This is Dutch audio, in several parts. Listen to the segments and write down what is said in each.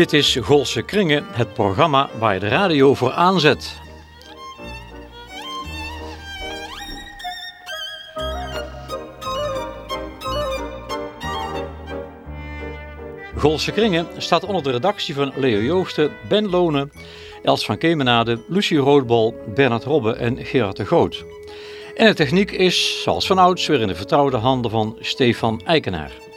Dit is Golse Kringen, het programma waar je de radio voor aanzet. Golse Kringen staat onder de redactie van Leo Joosten, Ben Lonen, Els van Kemenade, Lucie Roodbol, Bernard Robbe en Gerard de Groot. En de techniek is, zoals vanouds, weer in de vertrouwde handen van Stefan Eikenaar.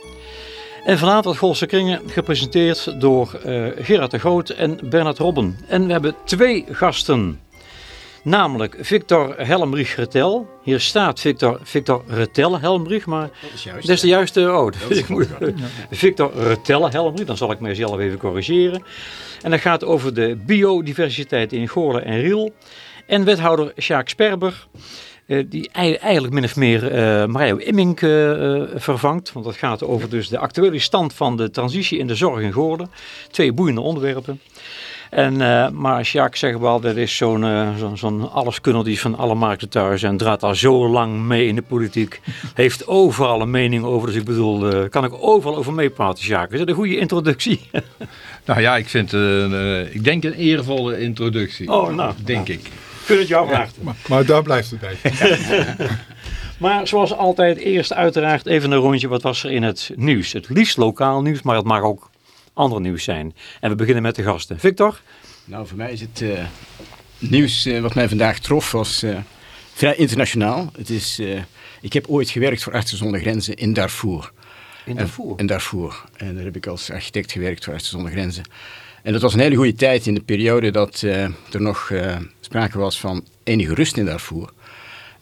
En vanavond Golse Kringen gepresenteerd door uh, Gerard de Groot en Bernard Robben. En we hebben twee gasten. Namelijk Victor Helmrich Retel. Hier staat Victor, Victor Retel Helmrich, maar dat is, juist, dat is de juiste... Oh, is Victor Retel Helmrich, dan zal ik mezelf even corrigeren. En dat gaat over de biodiversiteit in Goorlen en Riel. En wethouder Sjaak Sperber. Uh, die eigenlijk min of meer uh, Mario Immink uh, vervangt. Want het gaat over dus de actuele stand van de transitie in de zorg in Goorden. Twee boeiende onderwerpen. En, maar Jacques zegt wel, dat is zo'n zo'n zo alleskunner die is van alle markten thuis en draait al zo lang mee in de politiek. Heeft overal een mening over. Dus ik bedoel, kan ik overal over meepraten, Jacques. Is dat een goede introductie? nou ja, ik vind, ik denk een eervolle introductie. Oh, nou. Denk ik. Kun het jou vragen. maar, maar, daar blijft het bij. maar zoals altijd, eerst uiteraard even een rondje. Wat was er in het nieuws? Het liefst lokaal nieuws, maar het mag ook ander nieuws zijn. En we beginnen met de gasten. Victor? Nou, voor mij is het uh, nieuws uh, wat mij vandaag trof was uh, vrij internationaal. Het is, ik heb ooit gewerkt voor Artsen zonder Grenzen in Darfur. In Darfur? En, in Darfur. En daar heb ik als architect gewerkt voor Artsen zonder Grenzen. En dat was een hele goede tijd in de periode dat uh, er nog uh, sprake was van enige rust in Darfur.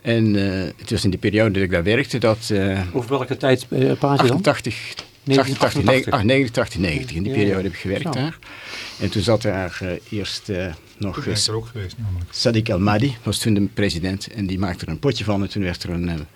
En uh, het was in de periode dat ik daar werkte dat... Over welke tijd praat je dan? 88, 88, 89, 89, 90. In die periode heb ik gewerkt Zo. daar. En toen zat daar eerst nog... Ik ben er ook geweest namelijk. Sadiq El-Mahdi was toen de president en die maakte er een potje van. En toen werd er een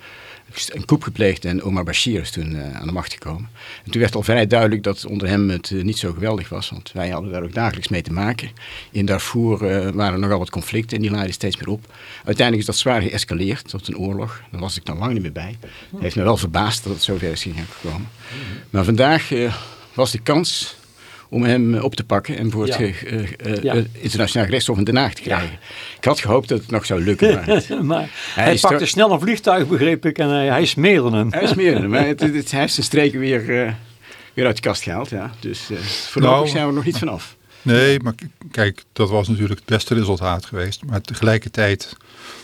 een coup gepleegd en Omar Bashir is toen uh, aan de macht gekomen. En toen werd al vrij duidelijk dat onder hem het uh, niet zo geweldig was, want wij hadden daar ook dagelijks mee te maken. In Darfur uh, waren er nogal wat conflicten en die laaiden steeds meer op. Uiteindelijk is dat zwaar geëscaleerd tot een oorlog. Daar was ik dan lang niet meer bij. Het heeft me wel verbaasd dat het zover is gekomen. Maar vandaag was de kans om hem op te pakken en voor ja. het uh, uh, ja. internationaal gerechtshof in Den Haag te krijgen. Ja. Ik had gehoopt dat het nog zou lukken. Maar, maar hij, hij pakte snel een vliegtuig, begreep ik, en hij, hij smeerde hem. Hij smeerde hem, maar het, het, hij heeft zijn streken weer, uh, weer uit de kast gehaald. Ja. Dus voorlopig nou, zijn we er nog niet vanaf. Nee, maar kijk, dat was natuurlijk het beste resultaat geweest. Maar tegelijkertijd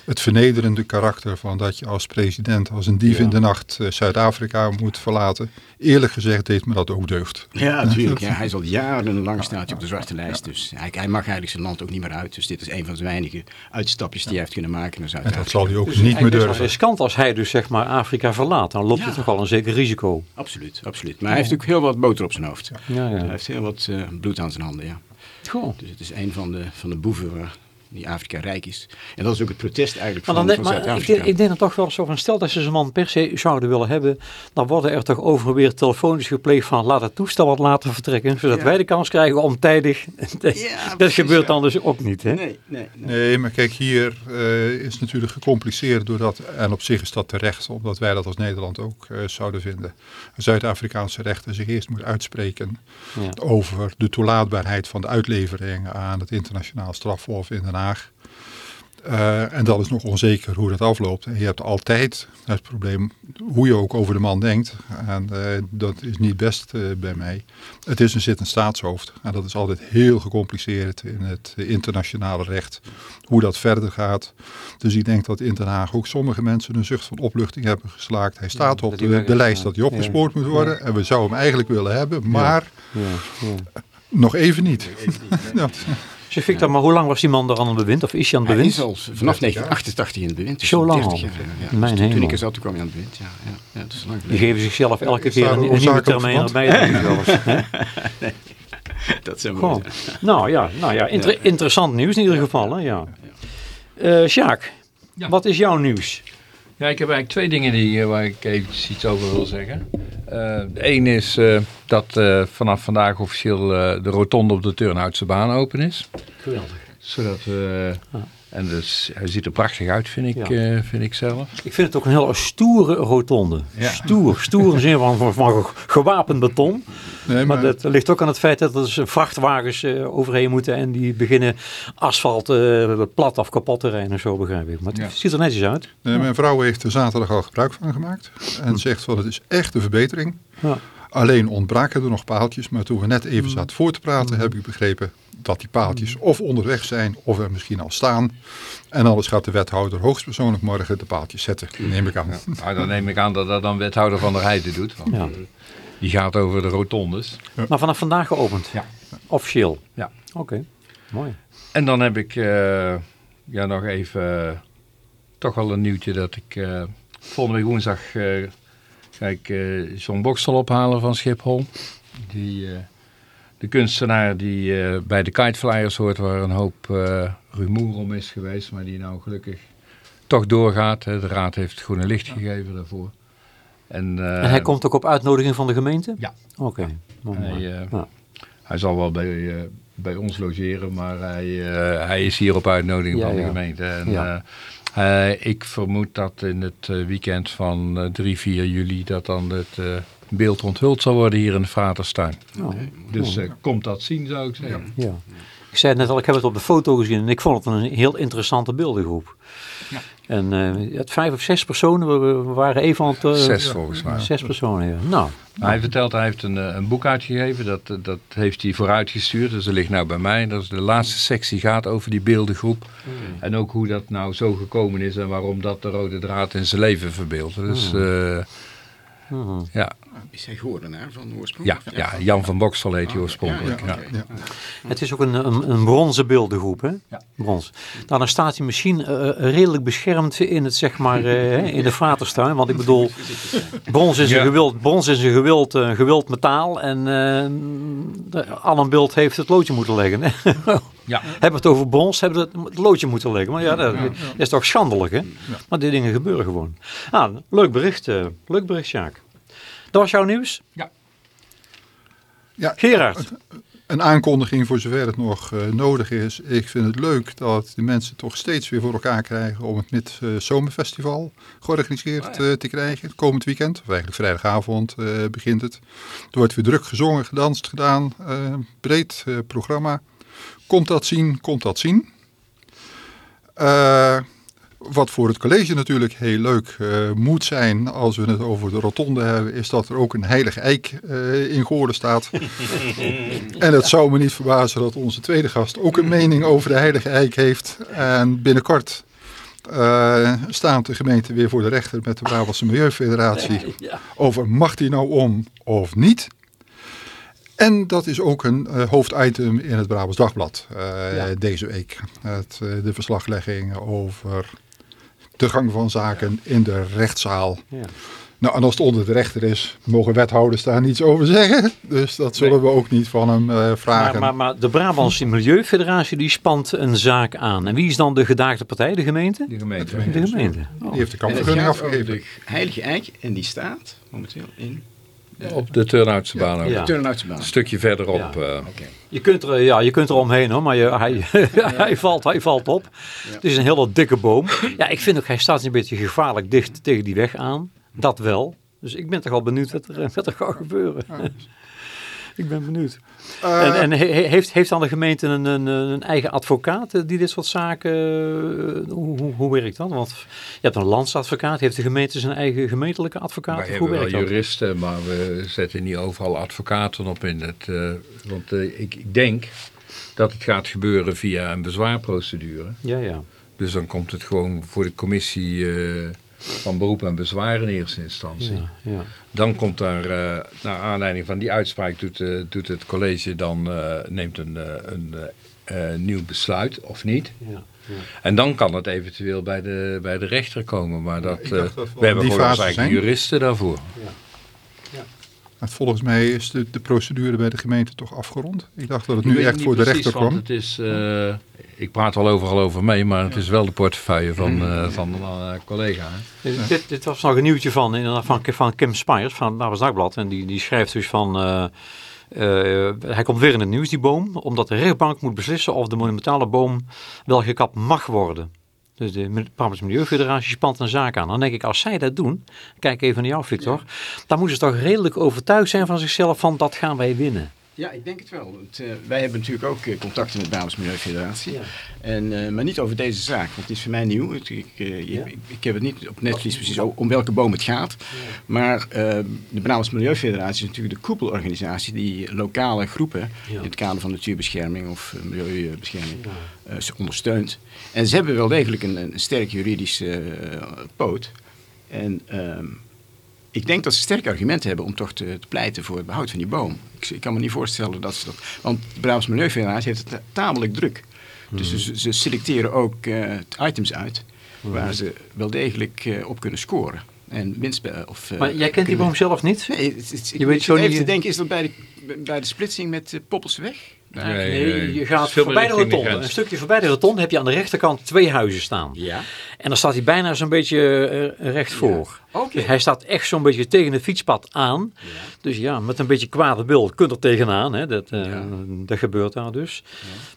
het vernederende karakter van dat je als president als een dief ja. in de nacht uh, Zuid-Afrika moet verlaten. Eerlijk gezegd deed me dat ook deugd. Ja, natuurlijk. Ja, hij is al jarenlang staat hij op de zwarte lijst. Dus hij, hij, mag eigenlijk zijn land ook niet meer uit. Dus dit is een van zijn weinige uitstapjes die hij heeft kunnen maken naar Zuid-Afrika. En dat zal hij ook dus niet meer durven. Het is riskant als hij dus zeg maar Afrika verlaat. Dan loopt hij toch wel een zeker risico. Absoluut, absoluut. Maar hij heeft ook heel wat boter op zijn hoofd. Hij heeft heel wat uh, bloed aan zijn handen, ja. Goh. Dus het is een van de, van de boeven waar die Afrika rijk is. En dat is ook het protest eigenlijk van, dan, van maar Zuid-Afrika. Ik, ik denk dan toch wel zo van, stel dat ze zo'n man per se zouden willen hebben, dan worden er toch over weer telefonisch gepleegd van laat het toestel wat later vertrekken, zodat ja. wij de kans krijgen om tijdig. Ja, dat precies, gebeurt dan dus ook niet, hè? Nee, nee, nee. nee maar kijk, hier uh, is natuurlijk gecompliceerd doordat, en op zich is dat terecht, omdat wij dat als Nederland ook uh, zouden vinden. Zuid-Afrikaanse rechter zich eerst moet uitspreken over de toelaatbaarheid van de uitlevering aan het internationaal strafhof in Den Haag. Uh, en dat is nog onzeker hoe dat afloopt. En je hebt altijd het probleem hoe je ook over de man denkt. En uh, dat is niet best uh, bij mij. Het is een zittend staatshoofd. En dat is altijd heel gecompliceerd in het internationale recht. Hoe dat verder gaat. Dus ik denk dat in Den Haag ook sommige mensen een zucht van opluchting hebben geslaakt. Hij staat ja, op de, de lijst dat hij opgespoord ja. moet worden. En we zouden hem eigenlijk willen hebben. Maar nog even niet. Nog even niet Zeg Victor, maar hoe lang was die man er aan het bewind? Of is hij aan het bewind? Hij is al vanaf 1988 in het bewind. Dus Zo lang al? Jaar, ja. Mijn dus toen ik er zat, toen kwam hij aan het bewind. Ja, ja, ja, dat is lang Die geven zichzelf elke keer een, een nieuwe termijn erbij. nee, dat zijn mooi. Nou ja, nou ja inter interessant nieuws in ieder geval. Hè, ja. Uh, Sjaak, ja. wat is jouw nieuws? Ja, ik heb eigenlijk twee dingen die, uh, waar ik even iets over wil zeggen. Uh, de een is uh, dat vanaf vandaag officieel de rotonde op de Turnhoutse baan open is. Geweldig. Zodat we... Ja. En dus, hij ziet er prachtig uit, vind ik, Ja. eh, vind ik zelf. Ik vind het ook een hele stoere rotonde. Ja. Stoer, stoer in de zin van, van, van gewapend beton. Nee, Maar dat ligt ook aan het feit dat er dus vrachtwagens eh, overheen moeten en die beginnen asfalt eh, plat of kapot te rijden en zo begrijp ik. Maar het Ja. ziet er netjes uit. Nee, mijn vrouw heeft er zaterdag al gebruik van gemaakt. En zegt van het is echt een verbetering. Ja. Alleen ontbraken er nog paaltjes. Maar toen we net even zaten voor te praten heb ik begrepen dat die paaltjes of onderweg zijn of er misschien al staan. En anders gaat de wethouder hoogstpersoonlijk morgen de paaltjes zetten. Neem ik aan. Nou, dan neem ik aan dat dat dan wethouder van der Heijden doet. Want, Ja. eh, die gaat over de rotondes. Maar vanaf vandaag geopend? Ja. Officieel? Ja. Oké, mooi. En dan heb ik eh, ja, nog even eh, toch wel een nieuwtje dat ik eh, volgende week woensdag ga ik eh, John Bokstel ophalen van Schiphol. Die, eh, de kunstenaar die eh, bij de Kiteflyers hoort waar een hoop rumoer om is geweest, maar die nou gelukkig toch doorgaat. hè. De raad heeft het groene licht gegeven daarvoor. En, En hij komt ook op uitnodiging van de gemeente? Ja. Oké, mooi. Hij, Ja. Hij zal wel bij, bij ons logeren, maar hij, hij is hier op uitnodiging Ja, van de gemeente. En, Ja. eh, ik vermoed dat in het eh, weekend van eh, 3, 4 juli dat dan het eh, beeld onthuld zal worden hier in de Vaterstuin. Oh, Dus eh, komt dat zien zou ik zeggen. ja. Ik zei het net al, ik heb het op de foto gezien en ik vond het een heel interessante beeldengroep. En eh, het vijf of zes personen, we, we waren even aan het... eh, Zes volgens mij. Zes personen, ja. Nou, Hij vertelt, hij heeft een, eh, een boek uitgegeven, dat, dat heeft hij vooruitgestuurd. Dus dat ligt nou bij mij. Dat is de laatste sectie gaat over die beeldengroep. En ook hoe dat nou zo gekomen is en waarom dat de rode draad in zijn leven verbeeldt. Dus ja, Is hij Goordenaar van oorsprong? ja, ja, Jan van Boksel heet hij oorspronkelijk. Ja, Ja, oké. Ja. Het is ook een, een, een bronzen beeldengroep, hè? Ja. Brons. Nou, dan staat hij misschien eh, redelijk beschermd in het, zeg maar, eh, in de vaterstuin. Want ik bedoel, brons is Ja. een gewild, brons is een gewild, eh, gewild metaal. En eh Alan Beeld heeft het loodje moeten leggen. Hè? Ja. Hebben we het over brons, hebben we het, loodje moeten leggen. Maar ja, dat is toch schandelijk, hè? Maar die dingen gebeuren gewoon. Ah, leuk bericht, eh, leuk bericht, Sjaak. Dat was jouw nieuws? Ja. Ja, Gerard. Een aankondiging voor zover het nog eh, nodig is. Ik vind het leuk dat de mensen toch steeds weer voor elkaar krijgen om het Mid Zomerfestival georganiseerd eh, te krijgen. Het komend weekend, of eigenlijk vrijdagavond eh, begint het. Er wordt weer druk gezongen, gedanst, gedaan. breed programma. Komt dat zien, komt dat zien. Wat voor het college natuurlijk heel leuk eh, moet zijn als we het over de rotonde hebben, is dat er ook een heilige eik eh, in Goorden staat. en het zou me niet verbazen dat onze tweede gast ook een mening over de heilige eik heeft. En binnenkort eh, staat de gemeente weer voor de rechter met de Brabantse Milieufederatie over mag die nou om of niet. En dat is ook een hoofditem in het Brabants Dagblad Ja. deze week. Het, de verslaglegging over de gang van zaken in de rechtszaal. Ja. Nou, en als het onder de rechter is, mogen wethouders daar niets over zeggen. Dus dat zullen we ook niet van hem eh, vragen. Maar, maar, maar de Brabantse Milieufederatie die spant een zaak aan. En wie is dan de gedaagde partij? De gemeente? De gemeente. De gemeente. Oh. Die heeft de het kampvergunning afgegeven. de Heilige Eik en die staat momenteel in Op de Turnhoutse baan ook. Ja. Een stukje verderop. Ja. eh. Je kunt er, ja, je kunt er omheen hoor, maar je, hij, hij, valt, hij valt op. Het is een hele dikke boom. Ja, ik vind ook, hij staat een beetje gevaarlijk dicht tegen die weg aan. Dat wel. Dus ik ben toch al benieuwd wat er, wat er gaat gebeuren. Ik ben benieuwd. Eh, en en he- he- heeft, heeft dan de gemeente een, een, een eigen advocaat die dit soort zaken... eh, Hoe, hoe, hoe werkt dat? Want je hebt een landsadvocaat. Heeft de gemeente zijn eigen gemeentelijke advocaat? Wij hoe hebben wel dat? juristen, maar we zetten niet overal advocaten op in. Het, eh, want ik, ik denk dat het gaat gebeuren via een bezwaarprocedure. Ja, ja. Dus dan komt het gewoon voor de commissie eh, van beroep en bezwaar in eerste instantie. ja, ja. Dan komt daar, eh, naar aanleiding van die uitspraak, doet, eh, doet het college dan, eh, neemt een, eh, een nieuw besluit of niet. ja. En dan kan het eventueel bij de, bij de rechter komen. Maar dat, we hebben gewoon fase onze eigen zijn. juristen daarvoor. Volgens mij is de, de procedure bij de gemeente toch afgerond. Ik dacht dat het nu echt voor de rechter want kwam. Het is, eh, ik praat al overal over mee, maar het is wel de portefeuille van, eh, van een eh, collega. Dit, dit, dit was nog een nieuwtje van, inderdaad, van, van Kim Spires van het Dagblad. En die, die schrijft dus van... eh, hij komt weer in het nieuws, die boom, omdat de rechtbank moet beslissen of de monumentale boom wel gekapt mag worden. Dus de Brabants Milieufederatie spant een zaak aan. Dan denk ik, als zij dat doen, kijk even naar jou Victor, dan moeten ze toch redelijk overtuigd zijn van zichzelf van dat gaan wij winnen. Ja, ik denk het wel. Uh, wij hebben natuurlijk ook uh, contacten met de Brabants Milieufederatie. Ja. En, uh, maar niet over deze zaak, want het is voor mij nieuw. Ik, ik, ja. ik, ik heb het niet op netvlies precies om welke boom het gaat. Ja. Maar de Brabants Milieufederatie is natuurlijk de koepelorganisatie die lokale groepen in het kader van natuurbescherming of milieubescherming ondersteunt. En ze hebben wel degelijk een, een sterk juridische poot. En ehm, ik denk dat ze sterke argumenten hebben om toch te, te pleiten voor het behoud van die boom. Ik, ik, kan me niet voorstellen dat ze dat... Want de Brabants Milieufederatie heeft het tamelijk druk. Dus ze, Hmm. ze, selecteren ook uh, items uit waar ze wel degelijk uh, op kunnen scoren. En winst, of, uh, maar jij kent die boom zelf niet? Nee, het, het, je weet zo even niet... te denken, is dat bij de, bij de splitsing met uh, Poppelsweg? Nee, nee, nee, je gaat voorbij de rotonde. Een stukje voorbij de rotonde heb je aan de rechterkant twee huizen staan. Ja. En dan staat hij bijna zo'n beetje uh, recht voor. Ja. Okay. Dus hij staat echt zo'n beetje tegen het fietspad aan. Ja. Dus ja, met een beetje kwade bil kunt er tegenaan. Hè. Dat, uh, ja. dat gebeurt daar dus.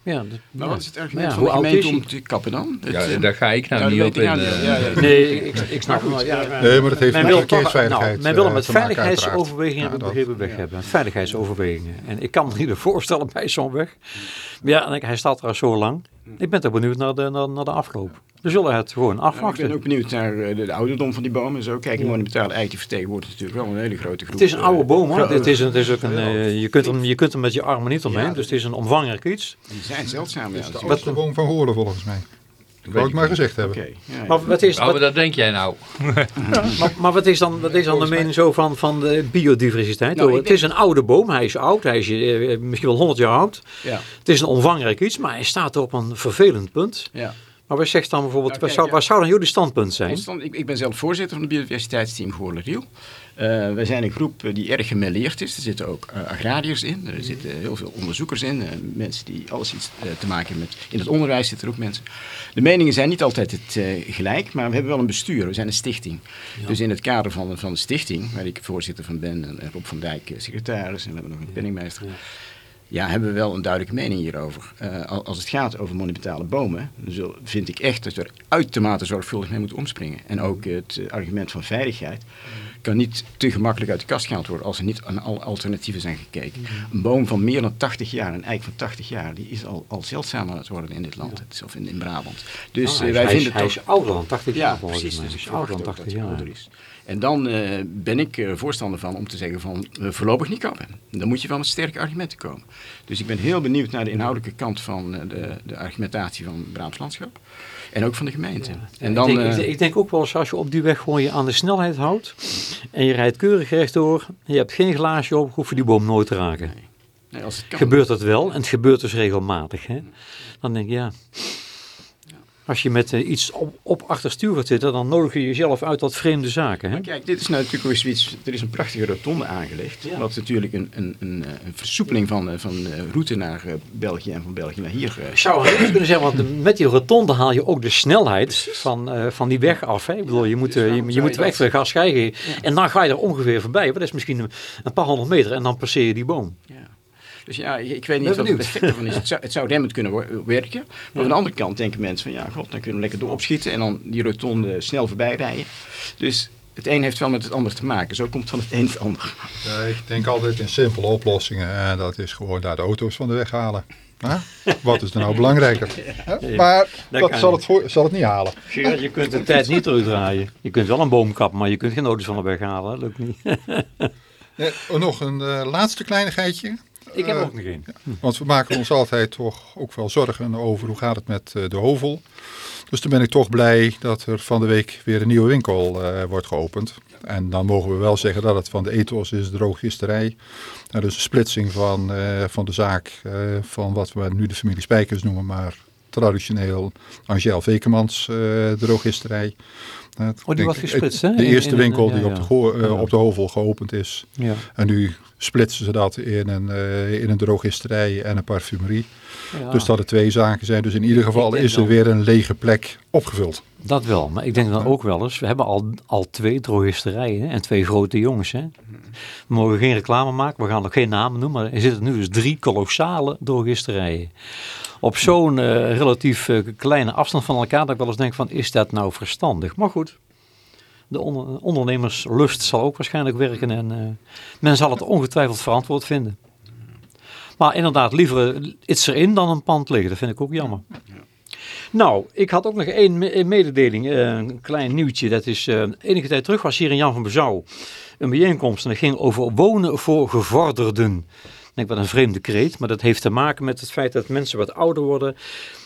Ja. Ja, dat, maar wat is het argument van de gemeente om te kappen dan? Het, ja, daar ga ik nou niet op in. Uh, nee, ik, ik snap het wel. Ja, nee, maar dat heeft men met verkeersveiligheid nou, Men wil hem met veiligheidsoverwegingen begrepen weg hebben. Veiligheidsoverwegingen. En ik kan me niet voorstellen bij zo'n weg. Ja, hij staat er al zo lang. Ik ben toch benieuwd naar de, naar, naar de afloop. We zullen het gewoon afwachten. ik ben ook benieuwd naar de, de ouderdom van die bomen en zo. Kijk, die monumentale eik die vertegenwoordigt natuurlijk wel een hele grote groep. Het is een oude boom hoor. Het is, een, het is ook een, uh, je, kunt hem, je kunt hem met je armen niet omheen. Ja, dus het is een omvangrijk iets. Die zijn zeldzaam. Het is de oudste boom van Horen volgens mij. Dat wou ik maar gezegd hebben. Okay, ja, ja. Maar wat is, wat, dat denk jij nou? maar, maar wat is dan, wat is dan de mening zo van, van de biodiversiteit? Nou, het is een oude boom, hij is oud, hij is uh, misschien wel 100 jaar oud. Ja. Het is een omvangrijk iets, maar hij staat op een vervelend punt. Ja. Maar wat zegt dan bijvoorbeeld, nou, kijk, waar, zou, waar zou dan jullie standpunt zijn? Stand, ik, ik, ben zelf voorzitter van het biodiversiteitsteam Goorle-Riel. Uh, wij zijn een groep die erg gemêleerd is. Er zitten ook uh, agrariërs in, er zitten heel veel onderzoekers in. Uh, mensen die alles iets te maken hebben met... In het onderwijs zitten er ook mensen. De meningen zijn niet altijd het gelijk, maar we hebben wel een bestuur. We zijn een stichting. Ja. Dus in het kader van, van de stichting, waar ik voorzitter van ben... en Rob van Dijk secretaris en we hebben nog een penningmeester... Ja. Ja, hebben we wel een duidelijke mening hierover. Uh, als het gaat over monumentale bomen, dan vind ik echt dat we er uitermate zorgvuldig mee moeten omspringen. En ook het argument van veiligheid kan niet te gemakkelijk uit de kast gehaald worden als er niet aan alle alternatieven zijn gekeken. Een boom van meer dan 80 jaar, een eik van 80 jaar, die is al, al zeldzaam aan het worden in dit land, ja. of in, in Brabant. Dus uh, wij hij vinden is, hij is ouder dan 80 ja, jaar precies, mij. Dus is ouder dan 80 jaar. Is. En dan uh, ben ik uh, voorstander van om te zeggen van uh, voorlopig niet kappen. Dan moet je wel met sterke argumenten komen. Dus ik ben heel benieuwd naar de inhoudelijke kant van de, de argumentatie van Brabants Landschap. En ook van de gemeente. Ja. En dan, ik, denk, ik, denk, ook wel eens als je op die weg gewoon je aan de snelheid houdt. En je rijdt keurig rechtdoor. En je hebt geen glaasje op, hoef je die boom nooit te raken. Nee. Nee, als het kan. Gebeurt dat wel. En het gebeurt dus regelmatig. Hè? Dan denk ik ja... Als je met uh, iets op, op achterstuur gaat zitten, dan nodig je jezelf uit tot vreemde zaken. Hè? Maar kijk, dit is nou natuurlijk weer zoiets. Er is een prachtige rotonde aangelegd. Ja. Wat natuurlijk een, een, een, een versoepeling van, van de route naar België en van België naar hier. Zou kunnen zeggen, want met die rotonde haal je ook de snelheid van, van die weg af. Hè? Ik bedoel, je moet, dus je, je moet weg gas krijgen. Ja. En dan ga je er ongeveer voorbij. Dat is misschien een, een paar honderd meter en dan passeer je die boom. Ja. Dus ja, ik weet niet wat het effect ervan is. Het zou, het zou remmend kunnen werken. Maar ja. aan de andere kant denken mensen van ja, god, dan kunnen we lekker door opschieten en dan die rotonde snel voorbij rijden. Dus het een heeft wel met het ander te maken. Zo komt van het een het ander. Ja, ik denk altijd in simpele oplossingen. En dat is gewoon daar de auto's van de weg halen. Huh? Wat is er nou belangrijker? Huh? Maar dat, dat zal, het voor, zal het niet halen. Gerard, je kunt de tijd niet terugdraaien. Je kunt wel een boom kappen, maar je kunt geen auto's van de weg halen. Dat lukt niet. Ja, nog een uh, laatste kleinigheidje. Ik heb uh, ook nog één. Want we maken ons altijd toch ook wel zorgen over hoe gaat het met uh, de hovel. Dus dan ben ik toch blij dat er van de week weer een nieuwe winkel uh, wordt geopend. En dan mogen we wel zeggen dat het van de ethos is, de drooggisterij. Nou, dus een splitsing van, van de zaak van wat we nu de familie Spijkers noemen, maar traditioneel Angel Vekemans drooggisterij. Oh, die was gesplitst, hè? De eerste in, in, winkel ja, die op de, uh, ja. op de Hovel geopend is. Ja. En nu splitsen ze dat in een, uh, in een drogisterij en een parfumerie. Dus dat er twee zaken zijn. Dus in ieder geval is er weer een lege plek opgevuld. Dat wel, maar ik denk dan ook wel eens, we hebben al, al twee drogisterijen en twee grote jongens. Hè. We mogen geen reclame maken, we gaan nog geen namen noemen, maar er zitten nu dus drie kolossale drogisterijen. Op zo'n eh, relatief eh, kleine afstand van elkaar dat ik wel eens denk van, is dat nou verstandig? Maar goed, de onder- ondernemerslust zal ook waarschijnlijk werken en eh, men zal het ongetwijfeld verantwoord vinden. Maar inderdaad, liever iets erin dan een pand liggen, dat vind ik ook jammer. Nou, ik had ook nog één mededeling, eh, een klein nieuwtje. Dat is eh, enige tijd terug was hier in Jan van Bezouw een bijeenkomst en dat ging over wonen voor gevorderden. Ik denk wat een vreemde kreet, maar dat heeft te maken met het feit dat mensen wat ouder worden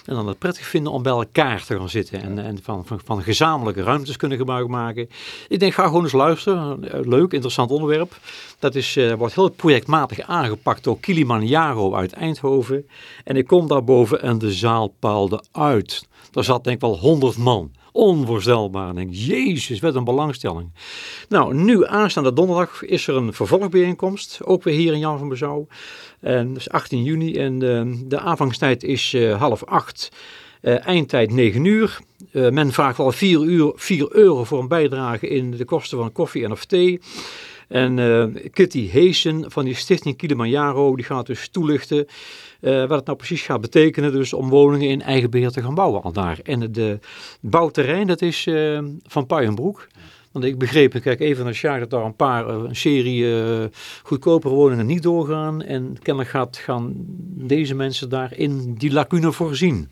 en dan het prettig vinden om bij elkaar te gaan zitten en, en van, van, van gezamenlijke ruimtes kunnen gebruik maken. Ik denk, ga gewoon eens luisteren. Eh, Leuk, interessant onderwerp. Dat is, eh, wordt heel projectmatig aangepakt door Kilimanjaro uit Eindhoven. En ik kom daarboven en de zaal paalde uit. Daar zat denk ik wel honderd man. Onvoorstelbaar. Denk, jezus, wat een belangstelling. Nou, nu aanstaande donderdag is er een vervolgbijeenkomst. Ook weer hier in Jan van Bezouw. En dat is 18 juni en eh, de aanvangstijd is eh, half acht. Eh, eindtijd 9 uur. Men vraagt wel 4, uur, 4 euro voor een bijdrage in de kosten van koffie en of thee. En Kitty Heesen van die stichting Kilimanjaro, die gaat dus toelichten eh, wat het nou precies gaat betekenen dus om woningen in eigen beheer te gaan bouwen al daar. En het de bouwterrein, dat is eh, van Puijenbroek. Want ik begreep, ik kijk even naar Sjaak, dat daar een paar, eh, een serie eh, goedkopere woningen niet doorgaan. En kennelijk gaat, gaan deze mensen daar in die lacune voorzien.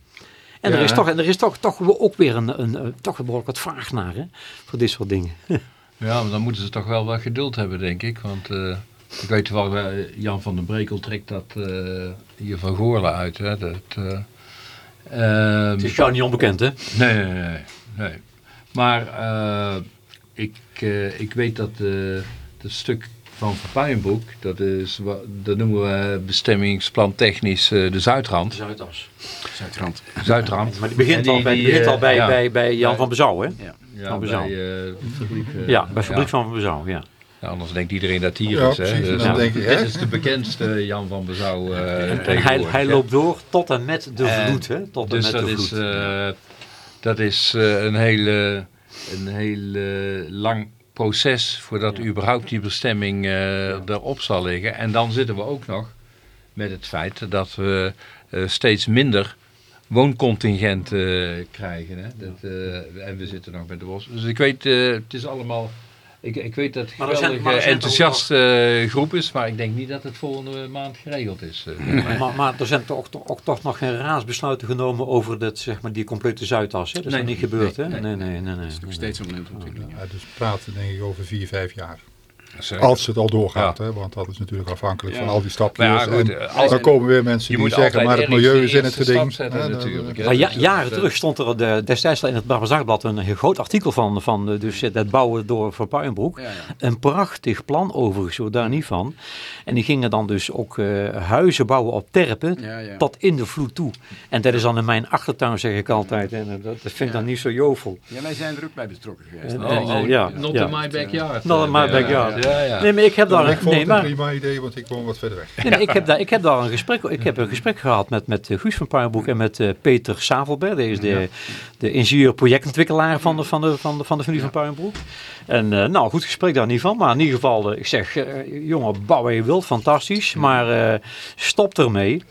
En er is toch, en er is toch, toch ook weer een, een, een- toch behoorlijk wat vraag naar, hè, voor dit soort dingen. Ja, maar dan moeten ze toch wel wat geduld hebben, denk ik. Want ik weet wel, eh, Jan van den Brekel trekt dat eh, hier van Goorlen uit. Hè, dat, eh, ehm, Het is jou niet onbekend, hè? Nee, nee, nee. nee. Maar eh, ik, eh, ik weet dat eh dat stuk van Verpuienbroek, dat, is, dat noemen we bestemmingsplan technisch eh, de Zuidrand. Zuidas. Zuidrand. Zuidrand. Maar die begint, die- al, bij, die begint al bij, ja. bij, bij Jan Bij- van Bezouw, hè? Ja, Van bij eh, fabriek. eh, Ja, bij fabriek ja. van Bezouw, ja. Ja, anders denkt iedereen dat hier Ja, is. Hè? precies. Dus, Dan ja. denk je, dit hè? is de bekendste Jan van Bezouw eh En hij, hij hè. loopt door tot en met de En vloed, hè? Tot en Dus met dat de is, vloed. eh, dat is eh, een hele een heel eh, lang proces voordat Ja. überhaupt die bestemming eh, erop zal liggen. En dan zitten we ook nog met het feit dat we eh, steeds minder wooncontingent krijgen. Hè? Dat, eh, en we zitten nog met de bos. Dus ik weet, eh, het is allemaal... Ik, ik weet dat het een geweldige enthousiaste groep is, maar ik denk niet dat het volgende maand geregeld is. eh. maar, maar er zijn toch, toch, ook toch nog geen raadsbesluiten genomen over dat, zeg maar, die complete Zuidas. Hè? Dat is Nee. nog niet gebeurd, hè? Nee. Nee, nee, nee. nee, Dat is nog steeds een ontwikkeling. Ja, dus praten denk ik over vier, vijf jaar. Zeker. Als het al doorgaat, hè, want dat is natuurlijk afhankelijk Ja. van al die stapjes. Maar ja, goed, en eh, als- dan komen weer mensen die zeggen, maar het milieu is in het geding. zetten natuurlijk. Maar ja, jaren eh, terug stond er de, destijds al in het Brabants Dagblad een heel groot artikel van, van eh, dus, eh, dat bouwen door Van ja. Een prachtig plan overigens, zo daar niet van. En die gingen dan dus ook eh, huizen bouwen op terpen Ja, ja. tot in de vloed toe. En dat is dan in mijn achtertuin zeg ik altijd. En eh, dat, vind ik dan niet zo jovel. Ja, wij zijn er ook bij betrokken geweest. Eh, Oh, eh, oh, ja, not in my backyard. Not in my Ja, backyard. Ja, ja. Nee, maar ik heb daar... ik vond nee, het maar, een prima idee, want ik woon wat verder weg. Nee, ik, heb daar, ik heb daar een gesprek, ik heb een gesprek gehad met, met eh, Guus van Puijenbroek en met eh, Peter Savelberg. Die is de, de ingenieur-projectontwikkelaar van de, van, de, van, de, van de familie van Puijenbroek. En eh, nou, goed gesprek daar niet van. Maar in ieder geval, ik zeg, jongen, bouw wat je wilt, fantastisch. Maar eh, stop ermee.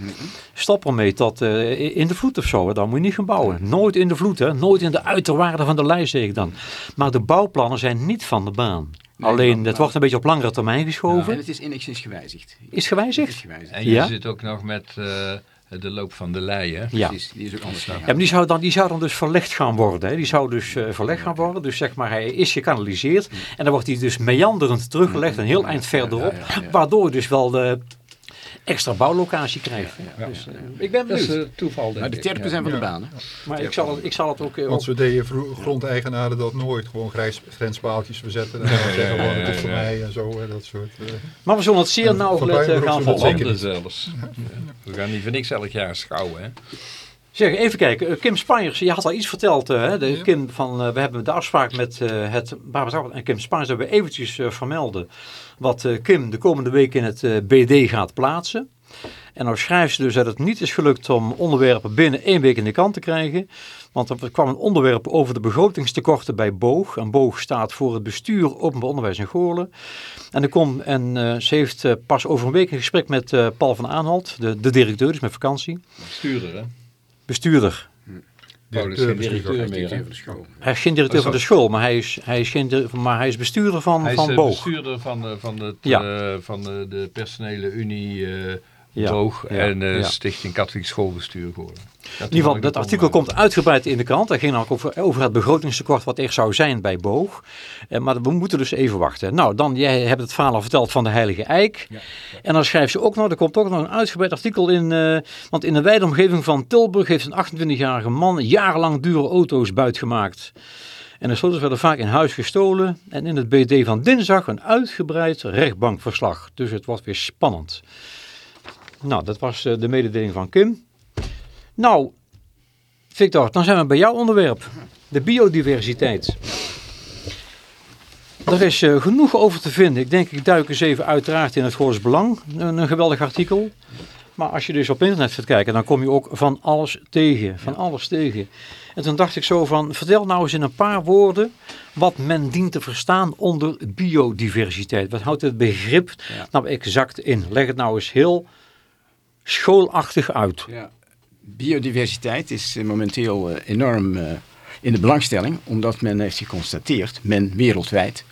Stop ermee tot eh, in de vloed of zo. hè. Moet je niet gaan bouwen. Nooit in de vloed, hè. Nooit in de uiterwaarde van de lijst, zeg ik dan. Maar de bouwplannen zijn niet van de baan. Nee, Alleen, maar- het wordt een beetje op langere termijn geschoven. En het is enigszins gewijzigd. Is Het is gewijzigd? gewijzigd. En je Ja? zit ook nog met eh, de loop van de lei, hè? Ja. Precies, die is ook anders gegaan. Ja, maar die zou, dan, die zou dan dus verlegd gaan worden. Hè. Die zou dus eh, verlegd gaan worden. Dus zeg maar, hij is gekanaliseerd. En dan wordt hij dus meanderend teruggelegd, een heel eind verderop. ja, ja, ja. Waardoor dus wel de extra bouwlocatie krijgt. Dus, eh, ik ben Dat is benieuwd. eh, toeval, denk Maar de terpen ja. zijn van de. Hè? Maar ik zal het, ik zal het ook... eh, Want ook zo deden grondeigenaren dat nooit. Gewoon grijs, grenspaaltjes verzetten. En dan zeggen het is voor mij en zo. hè, Dat soort. eh. maar we zullen het zeer En nauwgelet gaan volgen. zelfs. We gaan niet voor niks elk jaar schouwen, hè? Zeg, even kijken. Kim Spijers, je had al iets verteld. hè? De, Ja. Kim van, eh, we hebben de afspraak met eh, het Dagblad en Kim Spijers hebben we eventjes vermelden. Wat eh, Kim de komende week in het eh, BD gaat plaatsen. En nou schrijft ze dus dat het niet is gelukt om onderwerpen binnen één week in de kant te krijgen. Want er kwam een onderwerp over de begrotingstekorten bij BOOG. En BOOG staat voor het bestuur openbaar onderwijs in Goorlen. En, er komt, en uh, ze heeft uh, pas over een week een gesprek met uh, Paul van Aanholt, de, de directeur, dus met vakantie. Bestuurder, hè? Bestuurder. Directeur, directeur, meer, van de school. Hij is geen directeur oh, van de school, maar hij is, hij is, geen, maar hij is bestuurder van, hij van is, BOOG. bestuurder van, van, het, ja. van de, de personele unie ja. Boog ja. en uh, ja. Stichting Katholiek Schoolbestuur geworden. In ieder geval, dat artikel komt uitgebreid in de krant. Dat ging ook over, over het begrotingstekort wat er zou zijn bij Boog. Eh, maar we moeten dus even wachten. Nou, dan, jij hebt het verhaal al verteld van de Heilige Eik. En dan schrijft ze ook nog, er komt ook nog een uitgebreid artikel in. Uh, want in de wijde omgeving van Tilburg heeft een 28-jarige man jarenlang dure auto's buitgemaakt. En de sleutels werden vaak in huis gestolen. En in het BD van dinsdag een uitgebreid rechtbankverslag. Dus het wordt weer spannend. Nou, dat was uh, de mededeling van Kim. Nou, Victor, dan zijn we bij jouw onderwerp. De biodiversiteit. Er is uh, genoeg over te vinden. Ik denk, ik duik eens even uiteraard in het Goors Belang. Een, een, geweldig artikel. Maar als je dus op internet gaat kijken, dan kom je ook van alles tegen. Van alles tegen. En toen dacht ik zo van, vertel nou eens in een paar woorden wat men dient te verstaan onder biodiversiteit. Wat houdt het begrip ja. nou exact in? Leg het nou eens heel schoolachtig uit. Ja. Biodiversiteit is momenteel uh, enorm uh, in de belangstelling, omdat men heeft geconstateerd, men wereldwijd,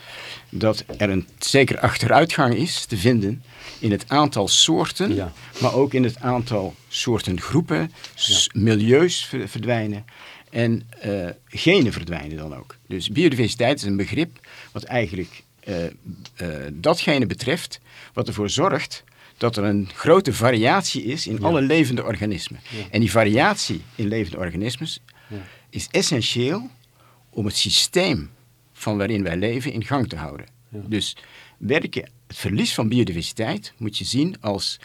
dat er een zeker achteruitgang is te vinden in het aantal soorten, ja. maar ook in het aantal soortengroepen, ja. milieus verdwijnen en uh, genen verdwijnen dan ook. Dus biodiversiteit is een begrip wat eigenlijk datgene betreft wat ervoor zorgt dat er een grote variatie is in ja. alle levende organismen. Ja. En die variatie in levende organismen ja. is essentieel om het systeem van waarin wij leven in gang te houden. Dus werken, het verlies van biodiversiteit moet je zien als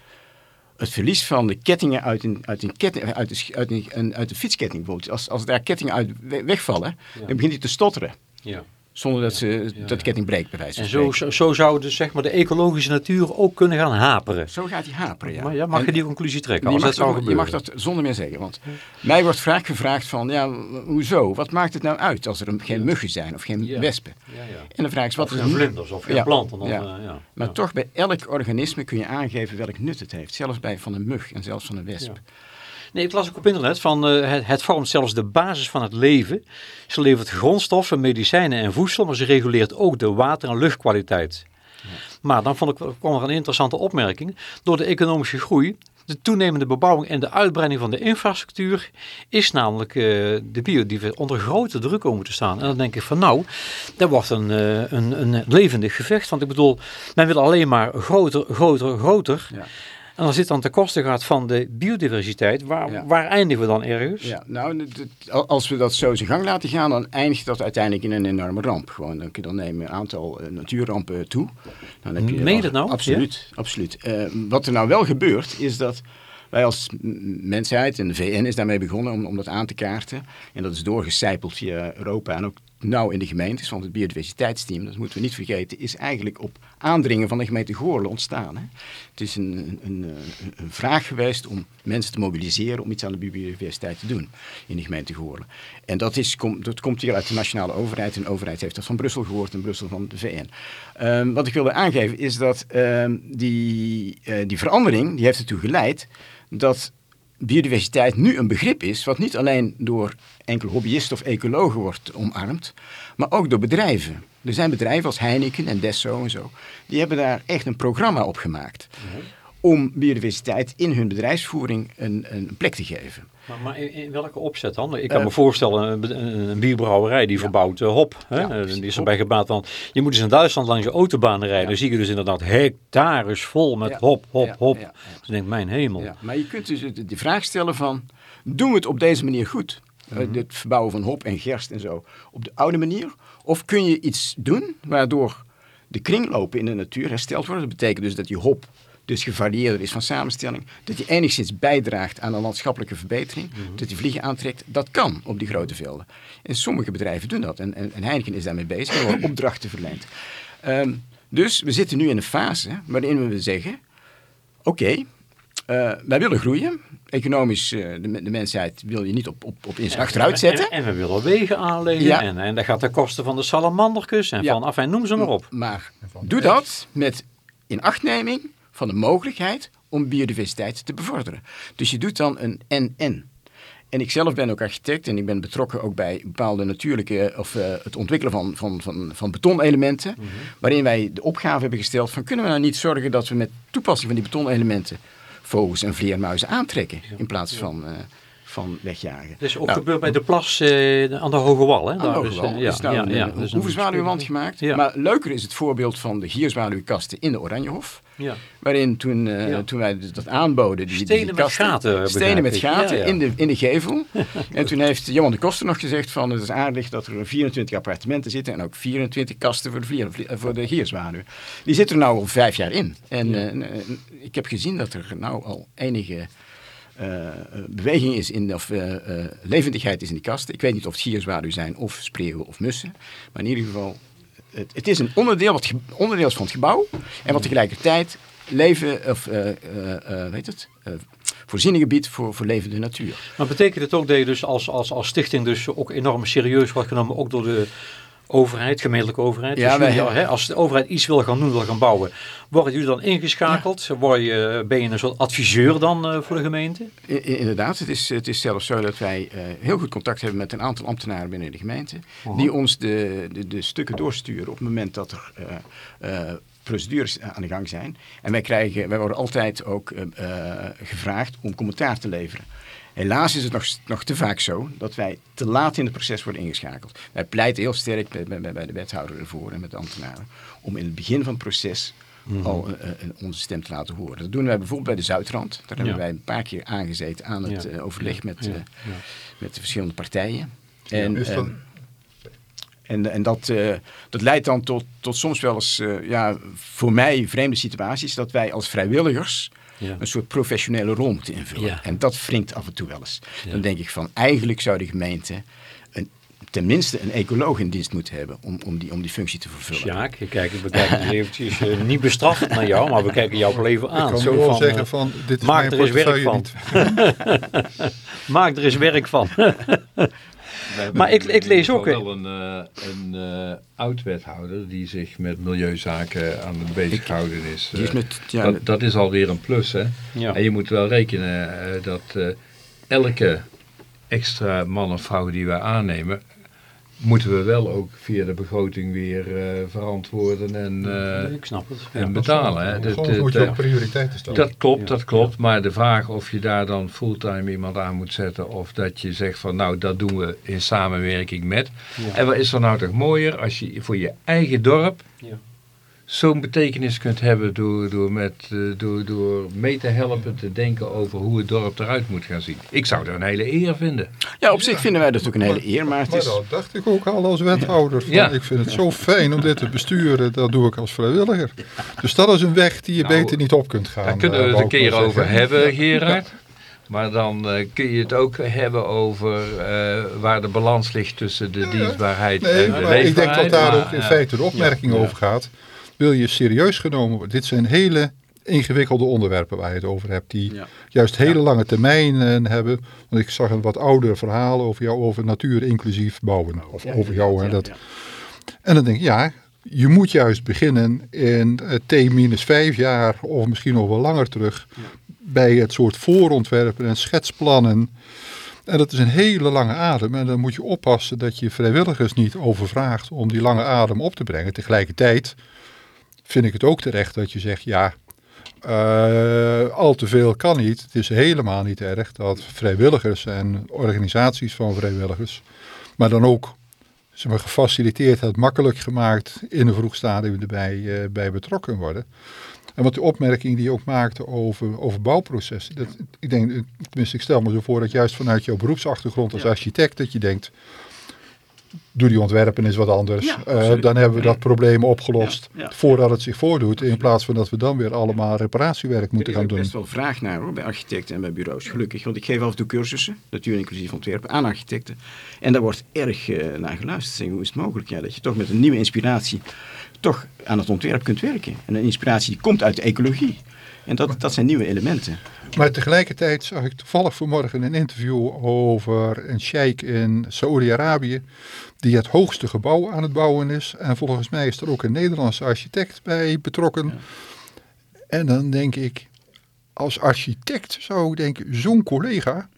het verlies van de kettingen uit een, uit een, ketting, uit een, uit een, uit een fietsketting bijvoorbeeld. Als, als daar kettingen uit wegvallen, dan begint hij te stotteren. Ja. Zonder dat, ze, dat de ketting breekt, bij wijze van En zo, zo, zo, zou dus, zeg maar, de ecologische natuur ook kunnen gaan haperen. Zo gaat hij haperen, ja. Maar ja, mag en, je die conclusie trekken als je dat zou gebeuren? Je mag dat zonder meer zeggen. Want mij wordt vaak gevraagd van, ja, hoezo? Wat maakt het nou uit als er geen muggen zijn of geen wespen? Ja, en dan vraag ik wat is geen vlinders of geen planten. Dan, uh, maar toch, bij elk organisme kun je aangeven welk nut het heeft. Zelfs bij van een mug en zelfs van een wesp. Nee, ik las ook op internet van uh, het, het, vormt zelfs de basis van het leven. Ze levert grondstoffen, medicijnen en voedsel, maar ze reguleert ook de water- en luchtkwaliteit. Ja. Maar dan vond ik, kwam er een interessante opmerking. Door de economische groei, de toenemende bebouwing en de uitbreiding van de infrastructuur is namelijk uh, de biodiversiteit onder grote druk komen te staan. En dan denk ik van nou, dat wordt een, uh, een, een levendig gevecht. Want ik bedoel, men wil alleen maar groter, groter, groter. Ja. En als dit dan ten koste gaat van de biodiversiteit, waar, ja. waar eindigen we dan ergens? Ja, nou, als we dat zo zijn gang laten gaan, dan eindigt dat uiteindelijk in een enorme ramp. Gewoon, dan, dan nemen een aantal uh, natuurrampen toe. Dan heb je Meen je dat nou? Absoluut, ja? absoluut. Uh, wat er nou wel gebeurt, is dat wij als mensheid, en de VN is daarmee begonnen om, om dat aan te kaarten. En dat is doorgecijpeld via Europa en ook nou in de gemeentes, want het biodiversiteitsteam, dat moeten we niet vergeten, is eigenlijk op aandringen van de gemeente Goorlen ontstaan. Hè. Het is een, een, een, een, vraag geweest om mensen te mobiliseren om iets aan de biodiversiteit te doen in de gemeente Goorlen. En dat, is, dat komt hier uit de nationale overheid. En de overheid heeft dat van Brussel gehoord en Brussel van de VN. Um, wat ik wilde aangeven is dat um, die, uh, die verandering, die heeft ertoe geleid dat biodiversiteit nu een begrip is wat niet alleen door enkel hobbyisten of ecologen wordt omarmd, maar ook door bedrijven. Er zijn bedrijven als Heineken en Desso en zo, die hebben daar echt een programma op gemaakt. Mm om biodiversiteit in hun bedrijfsvoering een, een plek te geven. Maar, maar in, in, welke opzet dan? Ik kan uh, me voorstellen, een, een, bierbrouwerij die ja. verbouwt uh, hop. Hè? Ja, die is erbij gebaat van, je moet dus in Duitsland langs de autobanen rijden. Ja. Dan zie je dus inderdaad hectares vol met hop, hop, hop. Dus ik denk, mijn hemel. Maar je kunt dus de, de vraag stellen van, doen we het op deze manier goed? Mm -hmm. uh, het verbouwen van hop en gerst en zo. Op de oude manier? Of kun je iets doen waardoor de kringlopen in de natuur hersteld worden? Dat betekent dus dat die hop dus gevarieerder is van samenstelling, dat die enigszins bijdraagt aan een landschappelijke verbetering, mm -hmm. dat die vliegen aantrekt, dat kan op die grote velden. En sommige bedrijven doen dat en, en, en Heineken is daarmee bezig, er worden opdrachten verleend. Um, dus we zitten nu in een fase waarin we zeggen, oké, okay, Uh, wij willen groeien. Economisch, uh, de, de, mensheid wil je niet op, op, op in achteruit zetten. En, en, we willen wegen aanleggen. Ja. En, en dat gaat de kosten van de salamanderkus en ja. van, af en noem ze maar op. Maar doe dat met inachtneming van de mogelijkheid om biodiversiteit te bevorderen. Dus je doet dan een en-en. En ik zelf ben ook architect en ik ben betrokken ook bij bepaalde natuurlijke, of uh, het ontwikkelen van, van, van, van betonelementen. Mm -hmm. Waarin wij de opgave hebben gesteld van kunnen we nou niet zorgen dat we met toepassing van die betonelementen vogels en vleermuizen aantrekken. In plaats van, uh, van wegjagen. Dus ook nou, gebeurt bij de plas uh, aan de Hoge Wal. Hè? Aan de Hoge Wal. Is, uh, ja, nou ja, een, een oeverzwaluwwand gemaakt. Maar leuker is het voorbeeld van de gierzwaluwkasten in de Oranjehoof. Ja. Waarin toen, uh, ja. toen wij dat aanboden, die, stenen die kasten, met gaten, stenen met gaten ja, In, de, in de gevel. en toen heeft Johan de Koster nog gezegd van het is aardig dat er 24 appartementen zitten en ook 24 kasten voor de, voor de gierzwaluw. Die zitten er nou al vijf jaar in. En uh, ik heb gezien dat er nou al enige uh, beweging is in, of uh, levendigheid is in die kasten. Ik weet niet of het gierzwaluw zijn of spreeuwen of mussen. Maar in ieder geval, het, het is een onderdeel, wat onderdeel is van het gebouw. En wat tegelijkertijd leven, of weet het, voorziening biedt voor, voor levende natuur. Maar betekent het ook dat je dus als, als, als stichting dus ook enorm serieus wordt genomen, ook door de overheid, gemeentelijke overheid. Ja, dus jullie, als de overheid iets wil gaan doen, wil gaan bouwen, worden jullie dan ingeschakeld? Ja. Word je, ben je een soort adviseur dan uh, voor de gemeente? Inderdaad, het is, het is zelfs zo dat wij uh, heel goed contact hebben met een aantal ambtenaren binnen de gemeente. Die ons de, de, de, stukken doorsturen op het moment dat er uh, procedures aan de gang zijn. En wij, krijgen, wij worden altijd ook gevraagd om commentaar te leveren. Helaas is het nog, nog te vaak zo dat wij te laat in het proces worden ingeschakeld. Wij pleiten heel sterk bij, bij, bij de wethouder ervoor en met de ambtenaren om in het begin van het proces mm -hmm. al uh, onze stem te laten horen. Dat doen wij bijvoorbeeld bij de Zuidrand. Daar ja. hebben wij een paar keer aangezeten aan het ja. uh, overleg met, ja. met de verschillende partijen. En, dan... en, en dat, dat leidt dan tot, tot soms wel eens, ja, voor mij vreemde situaties, dat wij als vrijwilligers ja. een soort professionele rol moeten invullen. Ja. En dat wringt af en toe wel eens. Ja. Dan denk ik van, eigenlijk zou de gemeente een, tenminste een ecoloog in dienst moeten hebben om, om, die, om die functie te vervullen. Sjaak, kijk, we kijken dus eventjes uh, niet bestraffend naar jou, maar we kijken jouw leven aan. Ik kan Zo wel van, zeggen van, dit is maak er eens werk van. maak er eens werk van. Maar ik, ik lees ook... wel een, uh, een uh, oud-wethouder die zich met milieuzaken aan het bezighouden is. Uh, is met, ja, dat, dat, is alweer een plus. Hè? Ja. En je moet wel rekenen dat elke extra man of vrouw die wij aannemen moeten we wel ook via de begroting weer uh, verantwoorden en, uh, ik snap het. en ja, betalen. Hè. Dat, dat, moet je ook prioriteiten stellen. Dat klopt, dat klopt. Maar de vraag of je daar dan fulltime iemand aan moet zetten of dat je zegt van nou dat doen we in samenwerking met. Ja. En wat is er nou toch mooier als je voor je eigen dorp zo'n betekenis kunt hebben door, door, met, uh, door, door mee te helpen te denken over hoe het dorp eruit moet gaan zien. Ik zou dat een hele eer vinden. Ja, op zich ja. vinden wij dat ook een hele eer. Maar, het maar is... dat dacht ik ook al als wethouder. Van, ja. Ik vind het zo fijn om dit te besturen, dat doe ik als vrijwilliger. Dus dat is een weg die je nou, beter niet op kunt gaan. Daar kunnen we het een keer over hebben, Gerard. Maar dan uh, kun je het ook hebben over uh, waar de balans ligt tussen de dienstbaarheid nee, en de leefbaarheid. Ik denk dat daar ook in feite de opmerking over gaat wil je serieus genomen worden. Dit zijn hele ingewikkelde onderwerpen waar je het over hebt. Die ja. juist hele ja. lange termijnen hebben. Want ik zag een wat ouder verhaal over jou over natuur inclusief bouwen. Of ja, over jou. Hè, dat. En dan denk ik, ja, je moet juist beginnen in T minus vijf jaar of misschien nog wel langer terug. Bij het soort voorontwerpen en schetsplannen. En dat is een hele lange adem. En dan moet je oppassen dat je vrijwilligers niet overvraagt om die lange adem op te brengen. Tegelijkertijd vind ik het ook terecht dat je zegt, ja, uh, al te veel kan niet. Het is helemaal niet erg dat vrijwilligers en organisaties van vrijwilligers, maar dan ook ze maar, gefaciliteerd het makkelijk gemaakt in een vroeg stadium erbij uh, bij betrokken worden. En wat de opmerking die je ook maakte over, over bouwprocessen. Dat, ik denk, tenminste ik stel me zo voor dat juist vanuit jouw beroepsachtergrond als ja. architect dat je denkt, doe die ontwerpen is wat anders. Ja, uh, dan hebben we dat probleem opgelost ja, ja. voordat het zich voordoet. In plaats van dat we dan weer allemaal reparatiewerk moeten gaan doen. Er is best wel vraag naar hoor, bij architecten en bij bureaus. Gelukkig, want ik geef af en toe cursussen, natuur inclusief ontwerpen, aan architecten. En daar wordt erg uh, naar geluisterd. Zeggen, hoe is het mogelijk ja, dat je toch met een nieuwe inspiratie toch aan het ontwerp kunt werken. En een inspiratie die komt uit de ecologie. En dat, dat zijn nieuwe elementen. Maar tegelijkertijd zag ik toevallig vanmorgen een interview over een sheik in Saoedi-Arabië die het hoogste gebouw aan het bouwen is. En volgens mij is er ook een Nederlandse architect bij betrokken. En dan denk ik, als architect zou ik denken, zo'n collega,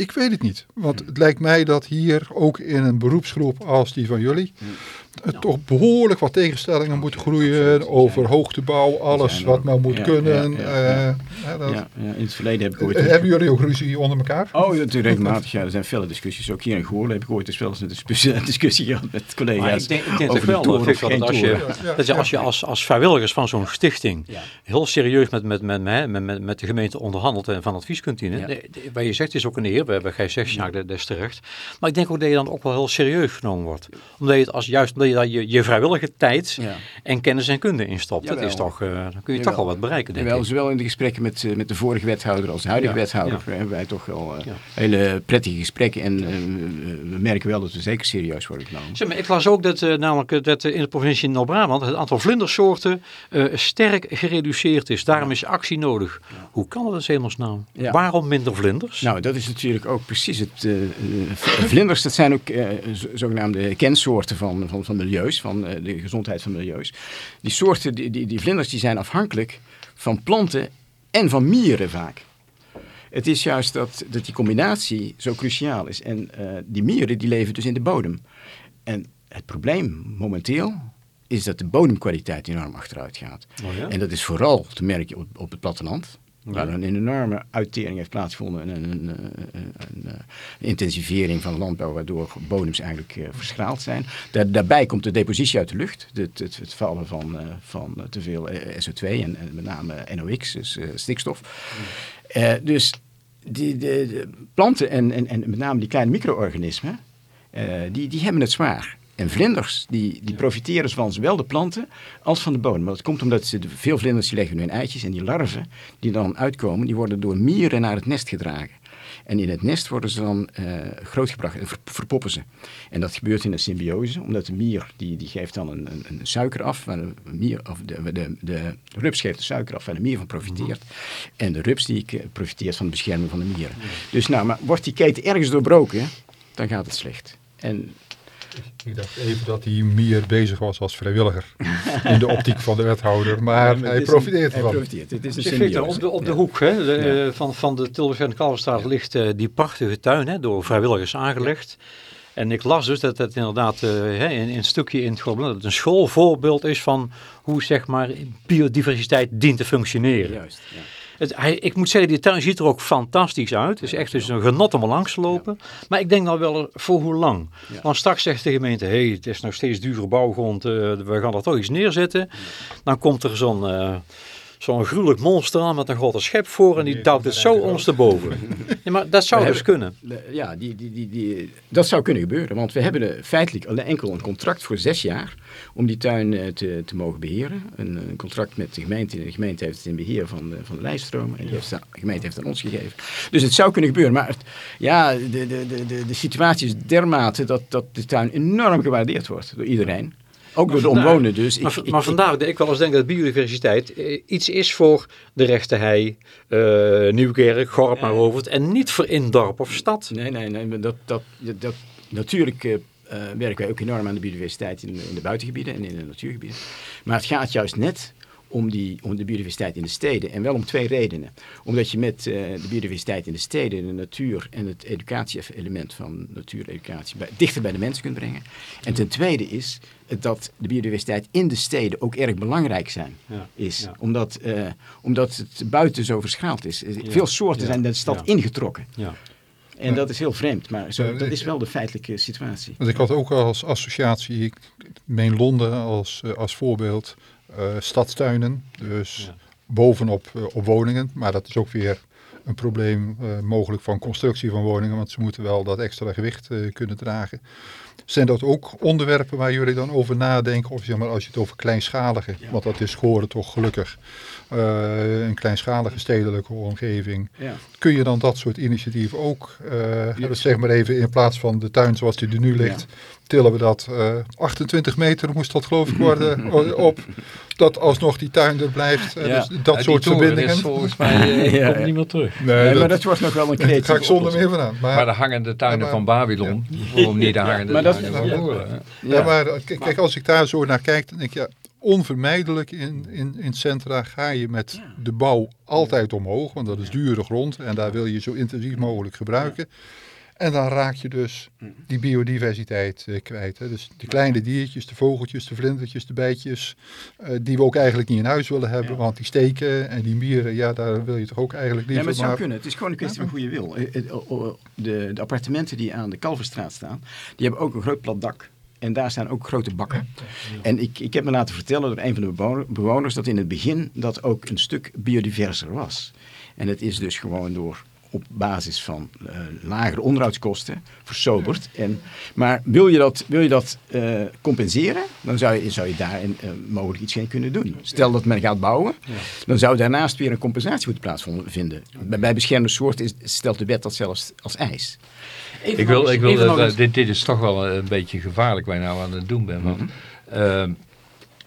ik weet het niet. Want het lijkt mij dat hier ook in een beroepsgroep als die van jullie, er toch behoorlijk wat tegenstellingen moeten groeien over hoogtebouw, alles wat maar moet Ja, kunnen. ja, ja, eh, ja, dat- Ja, ja, in het verleden heb ik ooit... Hebben jullie ook ruzie onder elkaar? Oh, natuurlijk regelmatig. Ja, er zijn felle discussies. Ook hier in Goorlen heb ik ooit eens wel eens een discussie, gehad met Maar collega's. ik denk, ik denk over wel, toren dat geen als je, dat als, je als, als vrijwilligers van zo'n stichting Ja. heel serieus met, met, met, met, met, met, met de gemeente onderhandelt en van advies kunt dienen. Wat je zegt is ook een eer, we hebben Sjaak, dat dat is terecht. Maar ik denk ook dat je dan ook wel heel serieus genomen wordt. Omdat je het als, juist omdat je daar je, je vrijwillige tijd Ja. en kennis en kunde instopt. Dat Jawel. is toch, eh, dan kun je Jawel. toch wel wat bereiken, denk Wel, ik. zowel in de gesprekken met, eh, met de vorige wethouder als de huidige wethouder hebben wij toch wel eh, hele prettige gesprekken. En we merken wel dat we zeker serieus worden genomen. Zeg maar, ik las ook dat, namelijk, dat in de provincie Noord-Brabant het aantal vlindersoorten sterk gereduceerd is. Daarom is actie nodig. Hoe kan dat in hemelsnaam? Waarom minder vlinders? Nou, dat is natuurlijk ook precies het. eh, eh, vlinders, dat zijn ook eh, zo- zogenaamde kensoorten van, van, van milieus, van de gezondheid van milieus. Die soorten, die, die, die vlinders, die zijn afhankelijk van planten en van mieren vaak. Het is juist dat, dat die combinatie zo cruciaal is. En die mieren die leven dus in de bodem. En het probleem momenteel is dat de bodemkwaliteit enorm achteruit gaat. Oh ja? En dat is vooral te merken op, op het platteland. Waar een enorme uittering heeft plaatsgevonden. En een, een, een, intensivering van landbouw, waardoor bodems eigenlijk eh, verschraald zijn. Daar, daarbij komt de depositie uit de lucht. Het, het, het vallen van, eh, van te veel eh, SO2 en, en met name NOx, dus stikstof. Eh, dus die, de, de planten en, en, en met name die kleine micro-organismen, die, die hebben het zwaar. En vlinders, die, die profiteren van zowel de planten als van de bodem. Maar dat komt omdat ze, veel vlinders die leggen hun eitjes en die larven die dan uitkomen, die worden door mieren naar het nest gedragen. En in het nest worden ze dan eh, grootgebracht en ver- verpoppen ze. En dat gebeurt in een symbiose, omdat de mier die, die geeft dan een, een, een suiker af, waar de, mier, of de, de, de rups geeft de suiker af waar de mier van profiteert. En de rups die profiteert van de bescherming van de mieren. Dus nou, maar wordt die keten ergens doorbroken, dan gaat het slecht. En Ik dacht even dat hij meer bezig was als vrijwilliger in de optiek van de wethouder, maar Ja, hij profiteert Hij ervan. profiteert. Het is een op de, op de Ja. hoek hè, de, Ja. eh, van, van de Tilburg en Kalverstraat ligt eh, die prachtige tuin hè, door vrijwilligers aangelegd. En ik las dus dat het inderdaad eh, hè, in, in een stukje in het dat het een schoolvoorbeeld is van hoe zeg maar biodiversiteit dient te functioneren. Juist, ja. Het, hij, ik moet zeggen, die tuin ziet er ook fantastisch uit. Het is echt dus een genot om er langs te lopen. Maar ik denk dan wel, voor hoe lang? Want straks zegt de gemeente, hé, hey, het is nog steeds dure bouwgrond, eh, we gaan er toch iets neerzetten. Dan komt er zo'n eh, zo'n gruwelijk monster aan met een grote schep voor en die duwt het zo ondersteboven. Ja, maar dat zou We dus hebben- kunnen. Ja, die, die, die, die, dat zou kunnen gebeuren. Want we hebben er feitelijk alleen enkel een contract voor zes jaar om die tuin eh, te, te mogen beheren. Een, een contract met de gemeente. De gemeente heeft het in beheer van de, van de lijststroom. En die heeft, de gemeente heeft het aan ons gegeven. Dus het zou kunnen gebeuren. Maar het, ja, de, de, de, de, de situatie is dermate dat, dat de tuin enorm gewaardeerd wordt door iedereen. Ook door de omwonenden. Dus Maar, ik- ik- maar ik- vandaar dat ik wel eens denk dat biodiversiteit eh, iets is voor de rechte hei, eh, Nieuwkerk, Gorp, maar over het en niet voor in dorp of stad. Nee, nee, nee. Dat, dat, dat, dat- natuurlijk eh, eh, werken wij ook enorm aan de biodiversiteit in, in de buitengebieden en in de natuurgebieden. Maar het gaat juist net om, die, om de biodiversiteit in de steden. En wel om twee redenen. Omdat je met eh, de biodiversiteit in de steden de natuur en het educatie-element van natuureducatie bij, dichter bij de mensen kunt brengen. En ten tweede is dat de biodiversiteit in de steden ook erg belangrijk zijn, Ja, is. ja. Omdat, eh, omdat het buiten zo verschaald is. Veel soorten ja, zijn de stad ja. ingetrokken. Ja. En dat is heel vreemd, maar zo, dat is wel de feitelijke situatie. Want ik had ook als associatie, ik meen Londen als, eh, als voorbeeld, eh, stadstuinen. Dus Ja. bovenop eh, op woningen. Maar dat is ook weer een probleem eh, mogelijk van constructie van woningen. Want ze moeten wel dat extra gewicht eh, kunnen dragen. Zijn dat ook onderwerpen waar jullie dan over nadenken? Of zeg maar als je het over kleinschalige, want dat is Goren toch gelukkig, eh, een kleinschalige stedelijke omgeving. Ja. Kun je dan dat soort initiatieven ook, eh, zeg maar even in plaats van de tuin zoals die er nu ligt, tillen we dat uh, 28 meter moest dat geloof ik worden op. Dat alsnog die tuin er blijft. Ja. Dus dat soort verbindingen. Is volgens mij uh, ja, komt niet meer terug. Nee, nee dat, maar dat wordt nog wel een creatieve Daar ga ik zonder meer vandaan. Maar, maar de hangende tuinen van Babylon. Waarom niet de hangende maar tuinen van Boeren? Ja, maar kijk, als ik daar zo naar kijk, dan denk ik ja, onvermijdelijk in, in, in centra ga je met de bouw altijd omhoog, want dat is dure grond en daar wil je zo intensief mogelijk gebruiken. En dan raak je dus die biodiversiteit uh, kwijt. Hè. Dus de kleine diertjes, de vogeltjes, de vlindertjes, de bijtjes, uh, die we ook eigenlijk niet in huis willen hebben, want die steken en die mieren, ja, daar wil je toch ook eigenlijk liever... Ja, maar het zou kunnen. Het is gewoon een kwestie van hoe je wil. Eh, de, de appartementen die aan de Kalverstraat staan, die hebben ook een groot plat dak. En daar staan ook grote bakken. En ik, ik heb me laten vertellen door een van de bewoners dat in het begin dat ook een stuk biodiverser was. En het is dus gewoon door op basis van uh, lagere onderhoudskosten versoberd. En, maar wil je dat, wil je dat uh, compenseren, dan zou je, zou je daar uh, mogelijk iets in kunnen doen. Stel dat men gaat bouwen, dan zou daarnaast weer een compensatie moeten plaatsvinden. Bij, bij beschermde soorten is, stelt de wet dat zelfs als eis. Even ik wil, ik wil, dit, dit is toch wel een beetje gevaarlijk waar je nou aan het doen bent. Want, mm -hmm.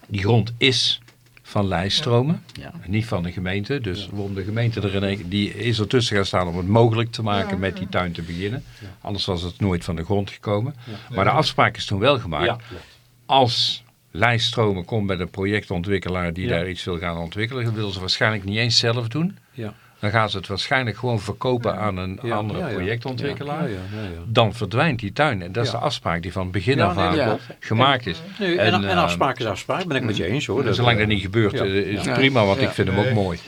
die grond is van lijststromen. Ja. Niet van de gemeente. Dus waarom de gemeente er die is ertussen gaan staan om het mogelijk te maken met die tuin te beginnen. Anders was het nooit van de grond gekomen. Maar de afspraak is toen wel gemaakt. Als lijststromen komt bij de projectontwikkelaar die daar iets wil gaan ontwikkelen, dat willen ze waarschijnlijk niet eens zelf doen. Ja dan gaan ze het waarschijnlijk gewoon verkopen aan een andere projectontwikkelaar. Dan verdwijnt die tuin. En dat is de afspraak die van begin af aan gemaakt is. en, en, en, afspraak is afspraak, ben ik met je eens hoor. Dat, zolang dat niet gebeurt, eh, is het prima, want ik vind hem ook mooi.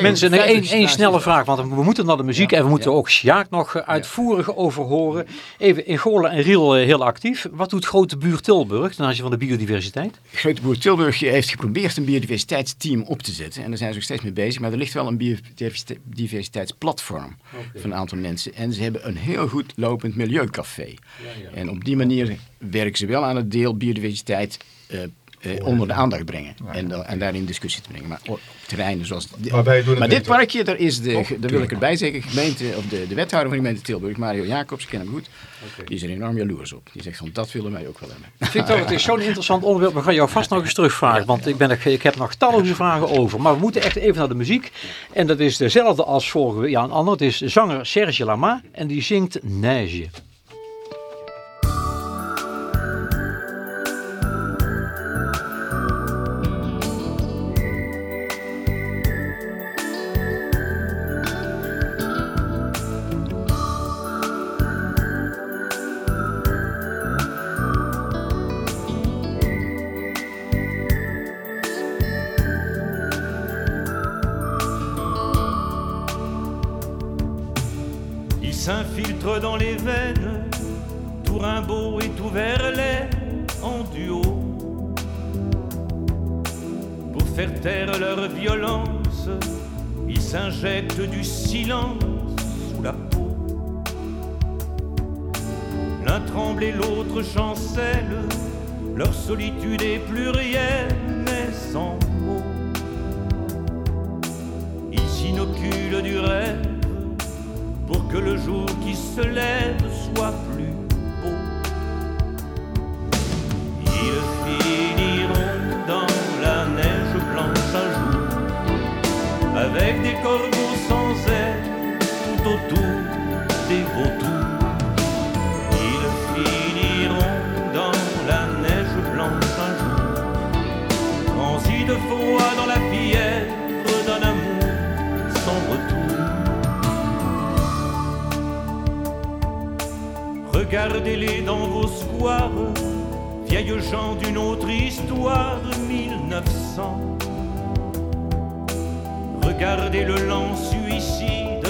Mensen, één snelle vraag, want we moeten naar de muziek en we moeten ook Sjaak nog uitvoerig over horen. Even in Goorlen en Riel eh, heel actief. Wat doet Grote Buur Tilburg ten aanzien van de biodiversiteit? Grote Buur Tilburg heeft geprobeerd een biodiversiteitsteam op te zetten. En daar zijn ze nog steeds mee bezig, maar ligt wel een biodiversiteitsplatform van een aantal mensen. En ze hebben een heel goed lopend milieucafé. Ja, ja. En op die manier werken ze wel aan het deel biodiversiteit uh, uh, onder de aandacht brengen. en, uh, en daarin discussie te brengen. Maar op terreinen zoals... maar dit parkje, daar, is de, daar wil ik erbij zeggen, gemeente, of de, de wethouder van de gemeente Tilburg, Mario Jacobs, ik ken hem goed, okay. die is er enorm jaloers op. Die zegt van, dat willen wij ook wel hebben. Victor, het is zo'n interessant onderwerp. We gaan jou vast nog eens terugvragen, want ik, ben, ik heb nog talloze vragen over. Maar we moeten echt even naar de muziek. En dat is dezelfde als vorige, ja een ander. Het is zanger Serge Lama en die zingt Neige. Regardez le lent suicide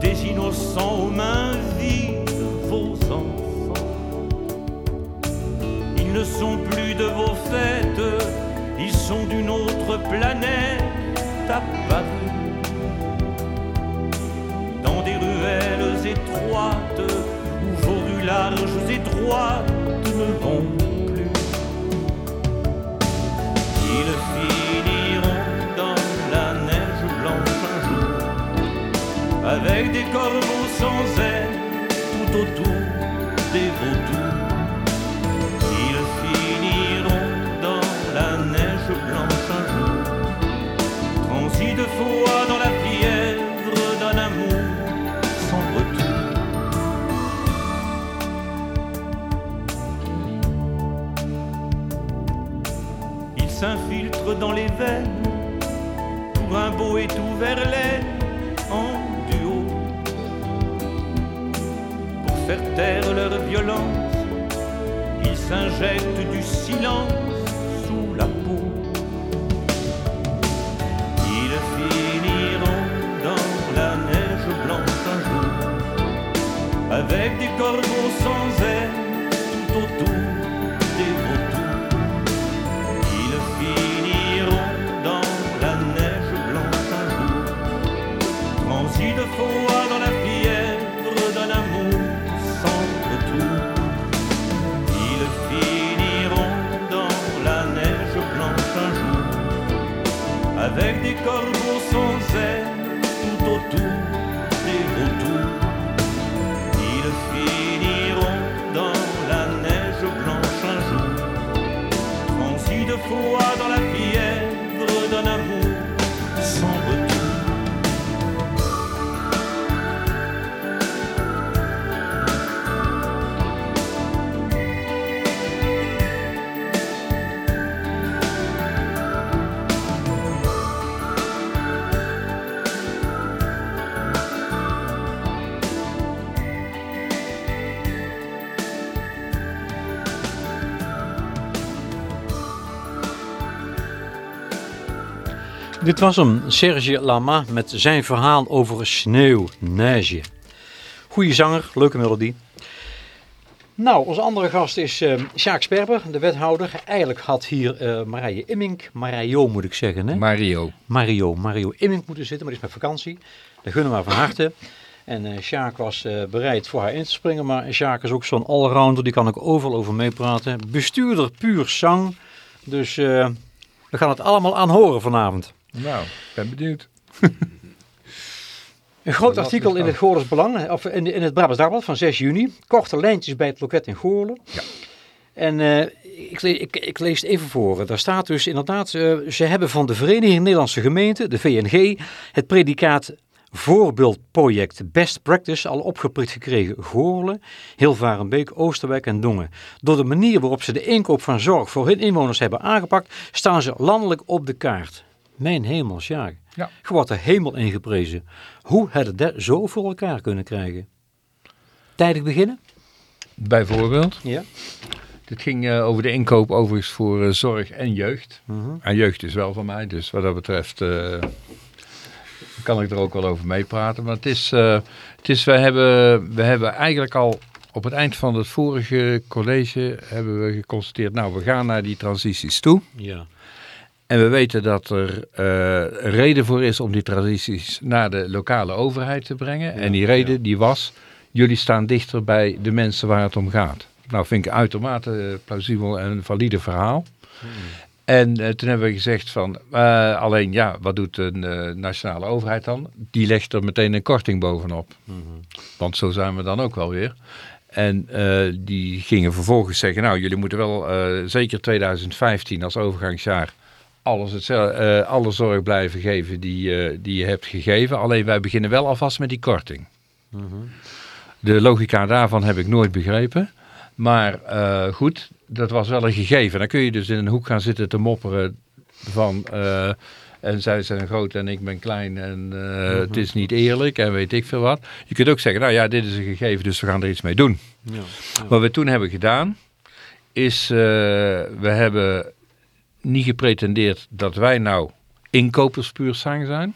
des innocents aux mains vides, vos enfants. Ils ne sont plus de vos fêtes, ils sont d'une autre planète apparue. Dans des ruelles étroites, larges et droites ne vont avec des corbeaux sans aile tout autour des vautours. Ils finiront dans la neige blanche un jour, transis de foi dans la fièvre d'un amour sans retour. Ils s'infiltrent dans les veines pour un beau et tout vers l'air faire taire leur violence, ils s'injectent du silence sous la peau. Ils finiront dans la neige blanche un jour, avec des corbeaux sans recorrer. Dit was hem, Serge Lama met zijn verhaal over sneeuw, neige. Goeie zanger, leuke melodie. Nou, onze andere gast is eh Sjaak Sperber, de wethouder. Eigenlijk had hier eh Marije Immink, Mario moet ik zeggen, hè? Mario. Mario, Mario Immink moeten zitten, maar die is met vakantie. Dat gunnen we haar van harte. En Sjaak was eh, bereid voor haar in te springen, maar Sjaak is ook zo'n allrounder, die kan ook overal over meepraten. Bestuurder puur zang, dus we gaan het allemaal aanhoren vanavond. Nou, ben benieuwd. Een groot artikel in het Goorles Belang, of in, in het Brabants Dagblad van 6 juni. Korte lijntjes bij het loket in Goorlen. Ja. En eh, ik, ik, ik lees het even voor. Daar staat dus inderdaad, eh, ze hebben van de Vereniging Nederlandse Gemeenten, de VNG, het predicaat voorbeeldproject Best Practice al opgeprikt gekregen. Goorlen, Hilvarenbeek, Oosterwijk en Dongen. Door de manier waarop ze de inkoop van zorg voor hun inwoners hebben aangepakt, staan ze landelijk op de kaart. Mijn hemel, Sjaak. Ja. Je wordt de hemel ingeprezen. Hoe hadden dat zo voor elkaar kunnen krijgen? Tijdig beginnen? Bijvoorbeeld. Ja. Dit ging eh, over de inkoop overigens voor eh, zorg en jeugd. Mhm. En jeugd is wel van mij, dus wat dat betreft eh, kan ik er ook wel over meepraten. Maar het is, het is we, hebben, we hebben eigenlijk al op het eind van het vorige college hebben we geconstateerd, nou we gaan naar die transities toe. Ja. En we weten dat er een reden voor is om die transities naar de lokale overheid te brengen. en die reden die was, jullie staan dichter bij de mensen waar het om gaat. Nou vind ik een uitermate plausibel en valide verhaal. En eh, toen hebben we gezegd van, eh, alleen ja, wat doet de nationale overheid dan? Die legt er meteen een korting bovenop. Want zo zijn we dan ook wel weer. En die gingen vervolgens zeggen, nou jullie moeten wel zeker 2015 als overgangsjaar alles hetzelfde, eh, alle zorg blijven geven die, eh, die je hebt gegeven. Alleen wij beginnen wel alvast met die korting. De logica daarvan heb ik nooit begrepen. Maar eh, goed, dat was wel een gegeven. Dan kun je dus in een hoek gaan zitten te mopperen van... en zij zijn groot en ik ben klein en eh, het is niet eerlijk en weet ik veel wat. Je kunt ook zeggen, nou ja, dit is een gegeven, dus we gaan er iets mee doen. Ja. Wat we toen hebben gedaan, is we hebben niet gepretendeerd dat wij nou inkopers puur sang zijn.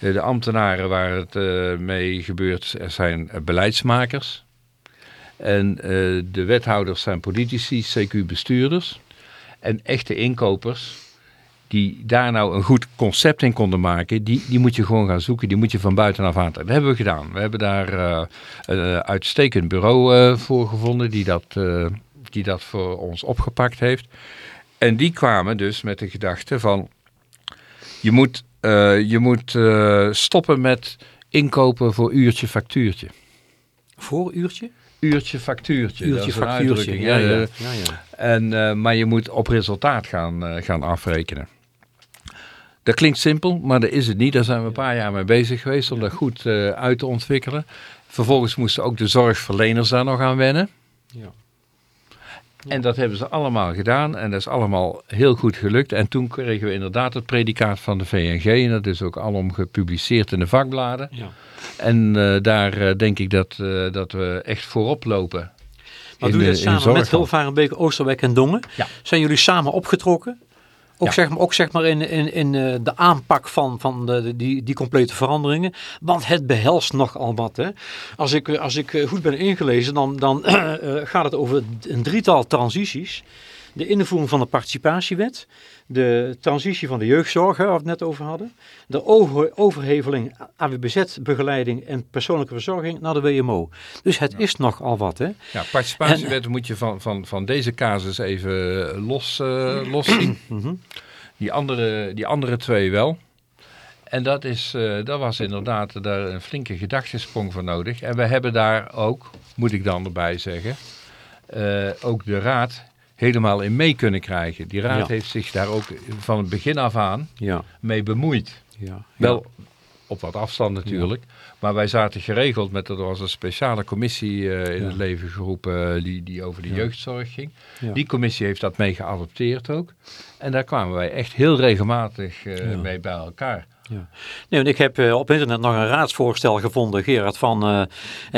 Uh, de ambtenaren waar het uh, mee gebeurt zijn beleidsmakers. En de wethouders zijn politici, CQ-bestuurders. En echte inkopers die daar nou een goed concept in konden maken, die, die moet je gewoon gaan zoeken. Die moet je van buitenaf aantrekken. Dat hebben we gedaan. We hebben daar een uitstekend bureau uh, voor gevonden die dat, die dat voor ons opgepakt heeft. En die kwamen dus met de gedachte van, je moet, je moet stoppen met inkopen voor uurtje factuurtje. Voor uurtje? Uurtje factuurtje. Uurtje factuurtje, ja, ja. ja, ja. En, maar je moet op resultaat gaan, gaan afrekenen. Dat klinkt simpel, maar dat is het niet. Daar zijn we een paar jaar mee bezig geweest om dat goed uit te ontwikkelen. Vervolgens moesten ook de zorgverleners daar nog aan wennen. Ja. En dat hebben ze allemaal gedaan en dat is allemaal heel goed gelukt. En toen kregen we inderdaad het predicaat van de VNG en dat is ook alom gepubliceerd in de vakbladen. Ja. En eh, daar eh, denk ik dat, eh, dat we echt voorop lopen. Maar in doe je dat samen met dan. Hulvarenbeek, Oosterwijk en Dongen? Ja. Zijn jullie samen opgetrokken? Ook, Ja. zeg maar, ook zeg maar in, in, in eh, de aanpak van, van de, die, die complete veranderingen. Want het behelst nogal wat. Hè? Als, ik, eh, als ik eh, goed ben ingelezen, dan, dan gaat het over een drietal transities. De invoering van de participatiewet. De transitie van de jeugdzorg, waar we het net over hadden. De over, overheveling AWBZ-begeleiding en persoonlijke verzorging naar de WMO. Dus het is nogal wat. Hè? Ja, participatiewet moet je van, van, van deze casus even los, eh, los zien. Mhm. Die andere, die andere twee wel. En dat, is, eh, dat was inderdaad daar een flinke gedachtesprong voor nodig. En we hebben daar ook, moet ik dan erbij zeggen, eh, ook de raad helemaal in mee kunnen krijgen. Die raad Ja. heeft zich daar ook van het begin af aan Ja, mee bemoeid. ja. Wel op wat afstand natuurlijk. Maar wij zaten geregeld met, er was een speciale commissie eh, in het leven geroepen eh, die, die over de jeugdzorg ging. Die commissie heeft dat mee geadopteerd ook. En daar kwamen wij echt heel regelmatig eh, mee bij elkaar. Ja. Nee, want ik heb eh, op internet nog een raadsvoorstel gevonden, Gerard, van eh,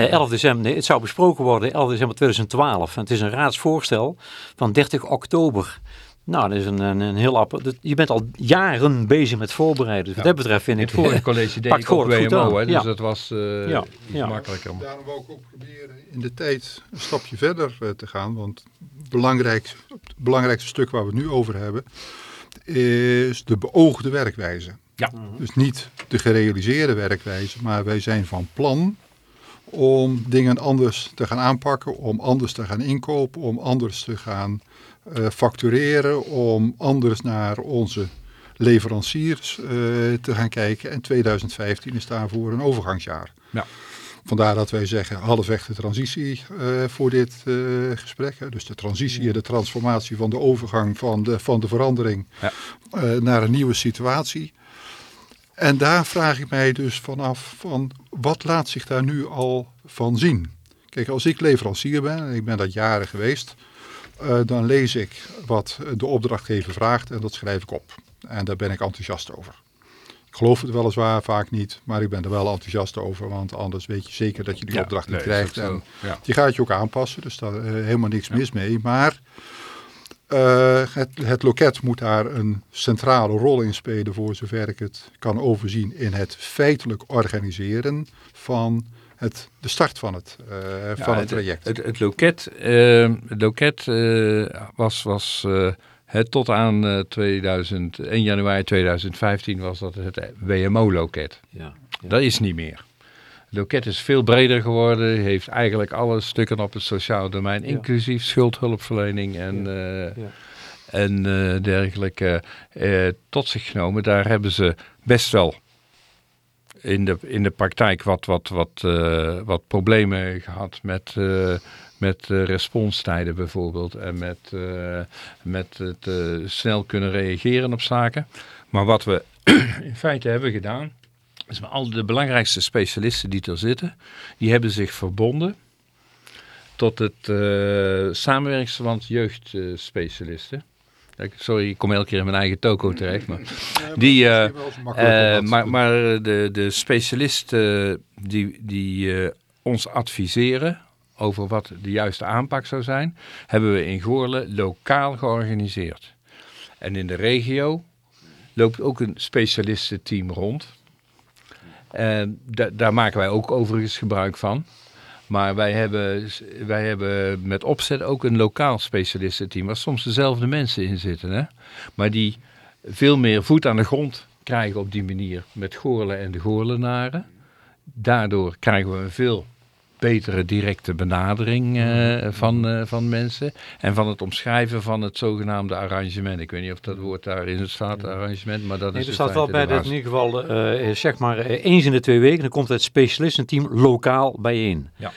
eh, 11 december. Nee, het zou besproken worden 11 december 2012. En het is een raadsvoorstel van 30 oktober. Nou, dat is een, een, een heel app. dat- Je bent al jaren bezig met voorbereiden. Dus wat dat betreft vind In ik het vorige college deed ik ook WMO, aan. hè, dus Ja. dat was eh, Ja. iets Ja. makkelijker. Daarom wou ik ook proberen in de tijd een stapje verder eh, te gaan. Want het belangrijk, het belangrijkste stuk waar we het nu over hebben, is de beoogde werkwijze. Ja. Dus niet de gerealiseerde werkwijze, maar wij zijn van plan om dingen anders te gaan aanpakken, om anders te gaan inkopen, om anders te gaan eh, factureren, om anders naar onze leveranciers eh, te gaan kijken. En 2015 is daarvoor een overgangsjaar. Ja. Vandaar dat wij zeggen halfweg de transitie eh, voor dit gesprek. Hè. Dus de transitie en de transformatie van de overgang van de, van de verandering Ja. naar een nieuwe situatie. En daar vraag ik mij dus vanaf van wat laat zich daar nu al van zien? Kijk, als ik leverancier ben, en ik ben dat jaren geweest, eh, dan lees ik wat de opdrachtgever vraagt en dat schrijf ik op. En daar ben ik enthousiast over. Ik geloof het weliswaar vaak niet, maar ik ben er wel enthousiast over, want anders weet je zeker dat je die Ja, opdracht niet nee, krijgt. En. Ja. je gaat je ook aanpassen, dus daar is helemaal niks mis mee. Maar eh, het, het loket moet daar een centrale rol in spelen voor zover ik het kan overzien in het feitelijk organiseren van het, de start van het, eh, van het traject. Het, het loket, eh, het loket eh, was, was eh, het tot aan eh, 2000, 1 januari 2015 was dat het WMO-loket. Ja, ja. Dat is niet meer. Loket is veel breder geworden, heeft eigenlijk alle stukken op het sociaal domein, inclusief schuldhulpverlening en, eh, en eh, dergelijke, eh, tot zich genomen. Daar hebben ze best wel in de, in de praktijk wat, wat, wat, wat problemen gehad met, eh, met responstijden bijvoorbeeld. En met, met het snel kunnen reageren op zaken. Maar wat we in feite hebben gedaan, met al de belangrijkste specialisten die er zitten, die hebben zich verbonden tot het eh samenwerkingsverband jeugdspecialisten. Sorry, ik kom elke keer in mijn eigen toko terecht. Maar die, eh, eh, maar maar de, de specialisten die, die ons adviseren over wat de juiste aanpak zou zijn, hebben we in Goorlen lokaal georganiseerd. En in de regio loopt ook een specialistenteam rond. Da- daar maken wij ook overigens gebruik van. Maar wij hebben, wij hebben met opzet ook een lokaal specialistenteam, waar soms dezelfde mensen in zitten. Hè? Maar die veel meer voet aan de grond krijgen op die manier met Goorlen en de Goorlenaren. Daardoor krijgen we een veel betere directe benadering eh, van, eh, van mensen. En van het omschrijven van het zogenaamde arrangement. Ik weet niet of dat woord daarin staat, arrangement, maar dat Nee, is er in staat wel bij dat in ieder geval, eh, zeg maar, eens in de twee weken, dan komt het specialistenteam lokaal bijeen. Ja.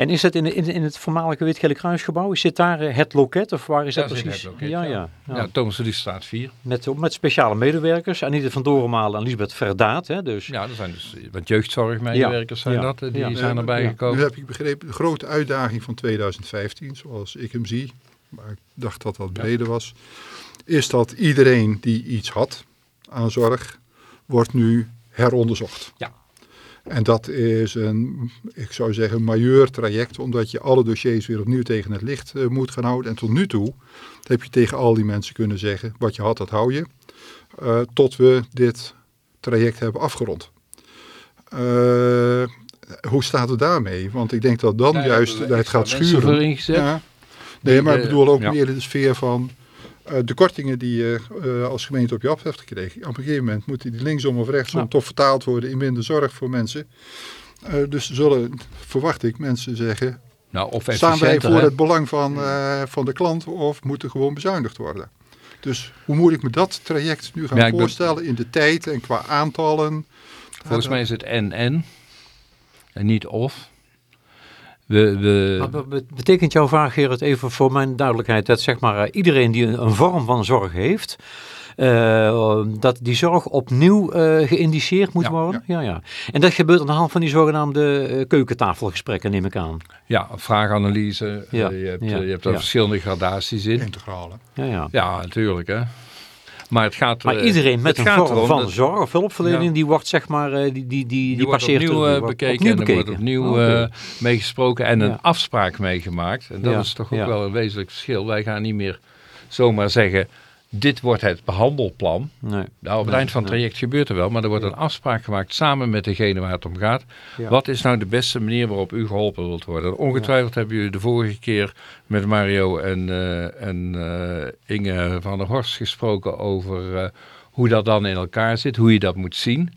En is dat in, in, in het voormalige Wit-Gele Kruisgebouw? Zit daar eh, het loket of waar is dat Daar precies? het loket, ja, ja. ja. ja. Ja, Thomas de straat 4. Met, met speciale medewerkers, Anita van Dorenmalen en Lisbeth Verdaat. Hè, dus. Ja, er zijn dus, want jeugdzorgmedewerkers zijn Ja, dat, eh, die ja. zijn erbij Ja. gekomen. Nu heb ik begrepen, de grote uitdaging van 2015, zoals ik hem zie, maar ik dacht dat dat breder was, is dat iedereen die iets had aan zorg, wordt nu heronderzocht. Ja. En dat is een, ik zou zeggen, majeur traject, omdat je alle dossiers weer opnieuw tegen het licht eh, moet gaan houden. En tot nu toe heb je tegen al die mensen kunnen zeggen, wat je had, dat hou je. eh, tot we dit traject hebben afgerond. Eh, hoe staat het daarmee? Want ik denk dat dan Daar juist het gaat schuren. Ja. Nee, maar ik bedoel ook ja. meer in de sfeer van de kortingen die je eh, als gemeente op je af hebt gekregen. Op een gegeven moment moeten die linksom of rechtsom Ja. toch vertaald worden in minder zorg voor mensen. Eh, dus zullen, verwacht ik, mensen zeggen, Nou, of staan wij voor hè? het belang van, eh, van de klant of moet er gewoon bezuinigd worden? Dus hoe moet ik me dat traject nu gaan Ja, ik ben- voorstellen in de tijd en qua aantallen? Volgens mij is het en-en en niet of. We, betekent jouw vraag, Gerrit, even voor mijn duidelijkheid, dat zeg maar eh, iedereen die een, een vorm van zorg heeft, eh, dat die zorg opnieuw eh geïndiceerd moet Ja, worden? Ja. Ja, En dat gebeurt aan de hand van die zogenaamde keukentafelgesprekken, neem ik aan. ja, vraaganalyse. Ja, je hebt, je hebt er ja. verschillende gradaties in. Integraal. hè? Ja, ja. Ja, natuurlijk. Hè. Maar het gaat... Maar eh, iedereen met het een vorm erom van zorg of hulpverlening, Ja. die wordt zeg maar, eh, die, die, die, die, Die passeert opnieuw eh, bekeken opnieuw en er wordt opnieuw eh, meegesproken en een afspraak meegemaakt. En dat is toch ook wel een wezenlijk verschil. Wij gaan niet meer zomaar zeggen, dit wordt het behandelplan. nee. Nou, op het Nee, eind van het nee. traject gebeurt er wel, maar er wordt een afspraak gemaakt samen met degene waar het om gaat. Ja. Wat is nou de beste manier waarop u geholpen wilt worden? Ongetwijfeld hebben jullie de vorige keer met Mario en, eh, en eh, Inge van der Horst gesproken over eh, hoe dat dan in elkaar zit, hoe je dat moet zien.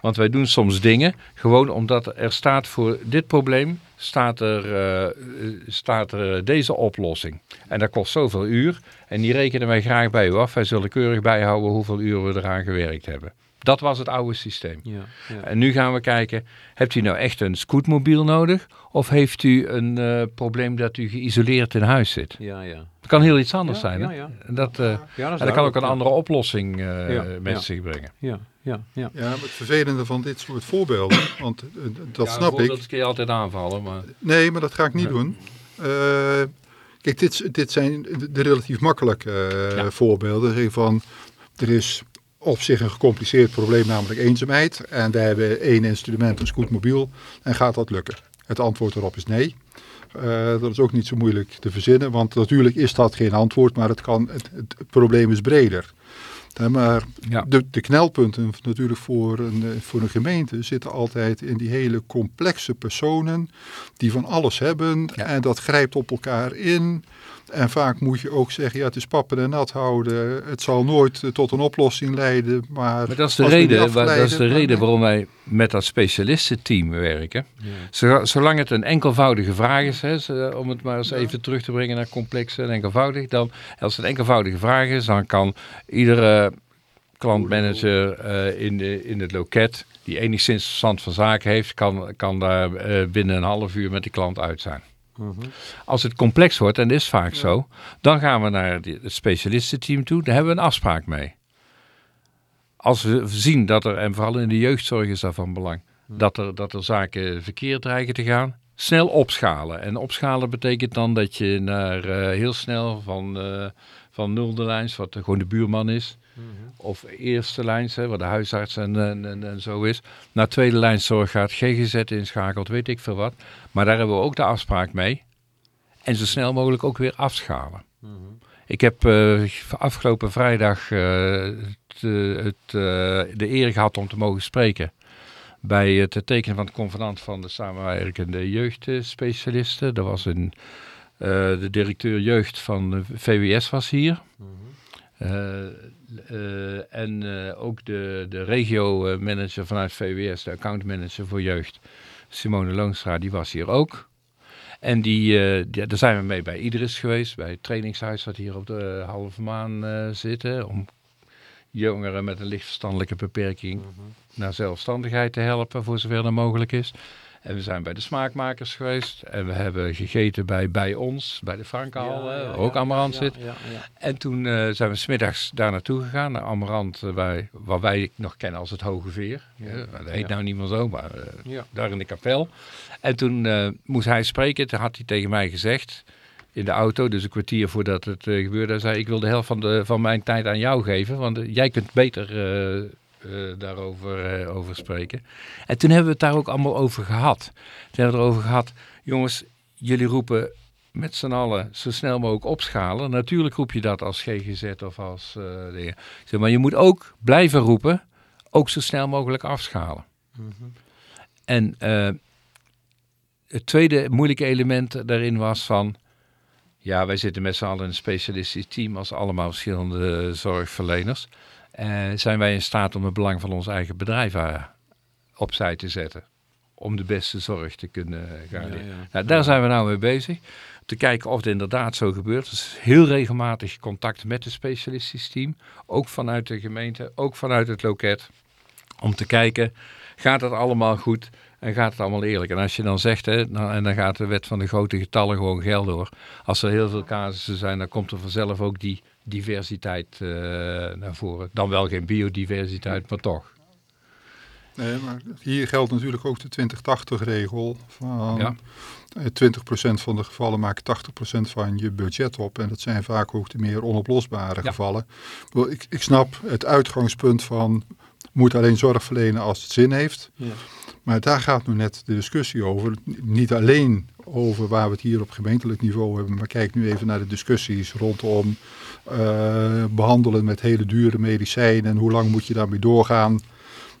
Want wij doen soms dingen gewoon omdat er staat voor dit probleem staat er, eh, staat er deze oplossing. En dat kost zoveel uur en die rekenen wij graag bij u af. Wij zullen keurig bijhouden hoeveel uren we eraan gewerkt hebben. Dat was het oude systeem. Ja, ja. En nu gaan we kijken, hebt u nou echt een scootmobiel nodig? Of heeft u een eh, probleem dat u geïsoleerd in huis zit? ja, ja. Het kan heel iets anders Ja, zijn. ja, hè? ja. En dat, eh, Ja, dat en dat kan ook een ja. andere oplossing eh, Ja, met ja. zich brengen. Ja, ja, ja. Ja, maar het vervelende van dit soort voorbeelden, want eh, dat snap ik. Dat kun je altijd aanvallen, maar... Nee, maar dat ga ik niet doen. Eh, kijk, dit, dit zijn de, relatief makkelijke eh, Ja. voorbeelden. Van, er is op zich een gecompliceerd probleem, namelijk eenzaamheid. En wij hebben één instrument, een scootmobiel. En gaat dat lukken? Het antwoord erop is nee. Eh, dat is ook niet zo moeilijk te verzinnen, want natuurlijk is dat geen antwoord, maar het, kan, het, probleem is breder. Hè, maar Ja. de, de knelpunten natuurlijk voor een, eh, voor een gemeente zitten altijd in die hele complexe personen die van alles hebben Ja. en dat grijpt op elkaar in. En vaak moet je ook zeggen, ja het is pappen en nat houden. Het zal nooit eh, tot een oplossing leiden, maar... Maar dat is de reden, dat is de reden waarom wij met dat specialistenteam werken. Zo- Zolang het een enkelvoudige vraag is, hè, om het maar eens even terug te brengen naar complex en enkelvoudig, dan als het een enkelvoudige vraag is, dan kan iedere klantmanager eh, in, de, in het loket die enigszins verstand van zaken heeft, kan, kan daar eh, binnen een half uur met die klant uit zijn. Als het complex wordt, en dat is vaak zo, dan gaan we naar het specialistenteam toe. Daar hebben we een afspraak mee. Als we zien dat er, en vooral in de jeugdzorg is dat van belang, dat er, dat er zaken verkeerd dreigen te gaan, snel opschalen. En opschalen betekent dan dat je naar eh, heel snel van, eh van nulde lijns, wat gewoon de buurman is, of eerste lijns, hè, wat de huisarts en, en, en, zo is, naar tweede lijnszorg gaat, GGZ inschakelt, weet ik veel wat. Maar daar hebben we ook de afspraak mee. En zo snel mogelijk ook weer afschalen. Ik heb eh, afgelopen vrijdag het, eh, het, eh, de eer gehad om te mogen spreken bij het tekenen van het convenant van de samenwerkende jeugdspecialisten. Dat was een, de directeur jeugd van de VWS was hier. Eh, eh, en eh, ook de, de regio-manager vanuit VWS, de accountmanager voor jeugd, Simone Loonstra, die was hier ook. En die, eh, die- daar zijn we mee bij Idris geweest, bij het trainingshuis wat hier op de Halve Maan eh zitten. Om jongeren met een licht verstandelijke beperking naar zelfstandigheid te helpen, voor zover dat mogelijk is. En we zijn bij de smaakmakers geweest. En we hebben gegeten bij, bij ons, bij de Frankenhal, hè, waar ook Amarant zit. Ja, ja. En toen eh, zijn we smiddags daar naartoe gegaan, naar Amarant, eh, bij, wat wij nog kennen als het Hoge Veer. Ja. Dat heet Ja. nou niet meer zo, maar eh, Ja. daar in de kapel. En toen eh, moest hij spreken, toen had hij tegen mij gezegd, in de auto, dus een kwartier voordat het gebeurde. Hij zei, ik wil de helft van, de, van mijn tijd aan jou geven, want jij kunt beter eh, daarover eh, over spreken. En toen hebben we het daar ook allemaal over gehad. Toen hebben we het erover gehad, jongens, jullie roepen met z'n allen zo snel mogelijk opschalen. Natuurlijk roep je dat als GGZ of als eh dingen. Zeg, maar je moet ook blijven roepen, ook zo snel mogelijk afschalen. En eh, het tweede moeilijke element daarin was van... Ja, wij zitten met z'n allen in een specialistisch team als allemaal verschillende zorgverleners. Eh, zijn wij in staat om het belang van ons eigen bedrijf eh, opzij te zetten? Om de beste zorg te kunnen garanderen. Ja, ja. Nou, daar zijn we nou mee bezig. Te kijken of het inderdaad zo gebeurt. Dus heel regelmatig contact met het specialistisch team. Ook vanuit de gemeente, ook vanuit het loket. Om te kijken, gaat het allemaal goed en gaat het allemaal eerlijk? En als je dan zegt, hè, nou, en dan gaat de wet van de grote getallen gewoon gelden hoor. Als er heel veel casussen zijn, dan komt er vanzelf ook die diversiteit eh, naar voren. Dan wel geen biodiversiteit, maar toch. Nee, maar hier geldt natuurlijk ook de 20-80-regel. Van Ja. eh, 20% van de gevallen maken 80% van je budget op. En dat zijn vaak ook de meer onoplosbare Ja. gevallen. Ik, ik snap het uitgangspunt van moet alleen zorg verlenen als het zin heeft. Ja. Maar daar gaat nu net de discussie over. Niet alleen over waar we het hier op gemeentelijk niveau hebben. Maar kijk nu even naar de discussies rondom eh, behandelen met hele dure medicijnen. En hoe lang moet je daarmee doorgaan.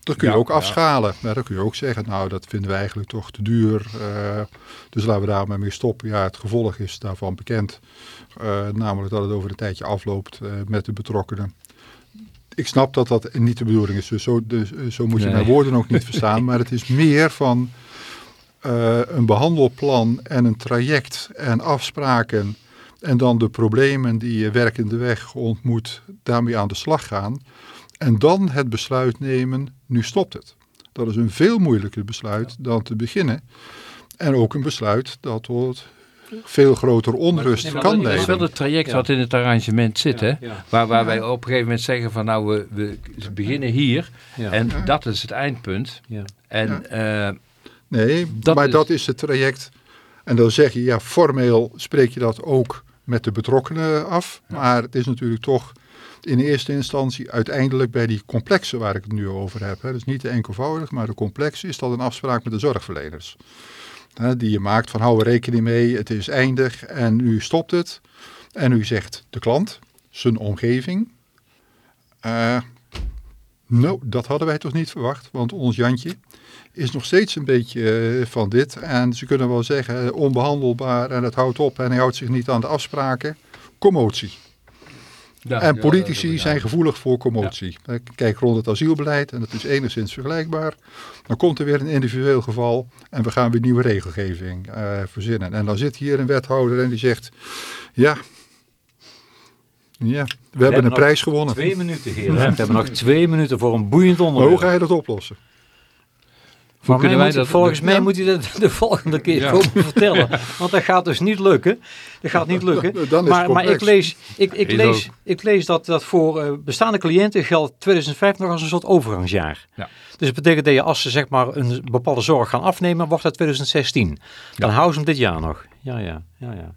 Dat kun je Ja, ook ja. afschalen. Maar dan kun je ook zeggen, nou dat vinden we eigenlijk toch te duur. eh, dus laten we daar maar mee stoppen. Ja, het gevolg is daarvan bekend. Eh, namelijk dat het over een tijdje afloopt met de betrokkenen. Ik snap dat dat niet de bedoeling is. Dus zo, dus, eh, zo moet je Nee. mijn woorden ook niet verstaan. Maar het is meer van eh, een behandelplan en een traject en afspraken. En dan de problemen die je werkende weg ontmoet, daarmee aan de slag gaan. En dan het besluit nemen, nu stopt het. Dat is een veel moeilijker besluit dan te beginnen. En ook een besluit dat tot veel groter onrust nee, maar kan dat- Dat is leiden. wel het traject Ja. wat in het arrangement zit, hè? Ja. Waar, waar wij op een gegeven moment zeggen van nou, we, we beginnen hier Ja. en dat is het eindpunt. Ja. En eh, Nee, Dat maar is- dat is het traject. En dan zeg je, ja, formeel spreek je dat ook met de betrokkenen af. Maar het is natuurlijk toch in eerste instantie uiteindelijk bij die complexe waar ik het nu over heb. Hè. Dus niet de enkelvoudig, maar de complexe is dat een afspraak met de zorgverleners. Die je maakt van hou er rekening mee, het is eindig en nu stopt het. En nu zegt de klant, zijn omgeving, eh, nou, dat hadden wij toch niet verwacht, want ons Jantje is nog steeds een beetje eh, van dit. En ze kunnen wel zeggen eh, onbehandelbaar en het houdt op en hij houdt zich niet aan de afspraken. Commotie. Ja, en politici zijn gevoelig voor commotie. Kijk rond het asielbeleid en dat is enigszins vergelijkbaar. Dan komt er weer een individueel geval en we gaan weer nieuwe regelgeving eh, verzinnen. En dan zit hier een wethouder en die zegt, ja, ja we, hebben een prijs gewonnen. Twee minuten, heren. We hebben nog twee minuten voor een boeiend onderwerp. hoe ga je dat oplossen? Maar kunnen mij wij moet- dat- volgens mij moet hij dat de volgende keer Ja. komen vertellen. Want dat gaat dus niet lukken. Dat gaat niet lukken. Dan maar, maar ik lees, ik, ik lees, ik lees dat, dat voor eh, bestaande cliënten geldt 2005 nog als een soort overgangsjaar. Ja. Dus dat betekent dat je als ze zeg maar een bepaalde zorg gaan afnemen, wordt dat 2016. Dan houden ze hem dit jaar nog. Ja, ja, ja, ja.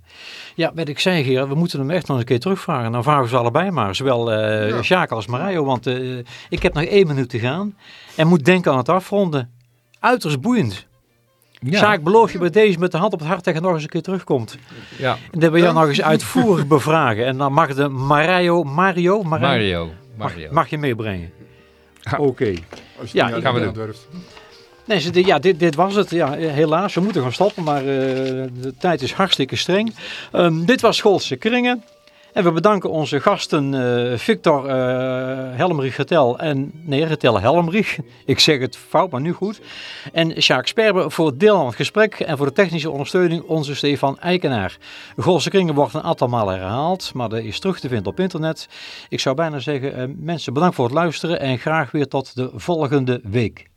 Ja, wat ik zei, Gerard, we moeten hem echt nog een keer terugvragen. Dan vragen we ze allebei maar, zowel eh Ja. Sjaak als Mario. Want eh, ik heb nog één minuut te gaan en moet denken aan het afronden. Uiterst boeiend. Ja. Sjaak, beloof je bij deze met de hand op het hart dat je nog eens een keer terugkomt. Ja, En dat we jou Ja. nog eens uitvoerig bevragen. En dan mag de Mario, Mario, Mario, Mario. mag, Mario. mag je meebrengen. Oké. Als je Ja, gaan we doen. durft. Nee, ze- ja, dit, dit was het. Ja, helaas, we moeten gaan stoppen, maar eh, de tijd is hartstikke streng. Ehm, dit was Schoolse Kringen. En we bedanken onze gasten eh, Victor eh Helmrich Getel en... Nee, Getel Helmrich. Ik zeg het fout, maar nu goed. En Sjaak Sperber voor het deel aan het gesprek en voor de technische ondersteuning onze Stefan Eikenaar. Golse Kringen wordt een aantal malen herhaald, maar dat is terug te vinden op internet. Ik zou bijna zeggen, eh, mensen bedankt voor het luisteren en graag weer tot de volgende week.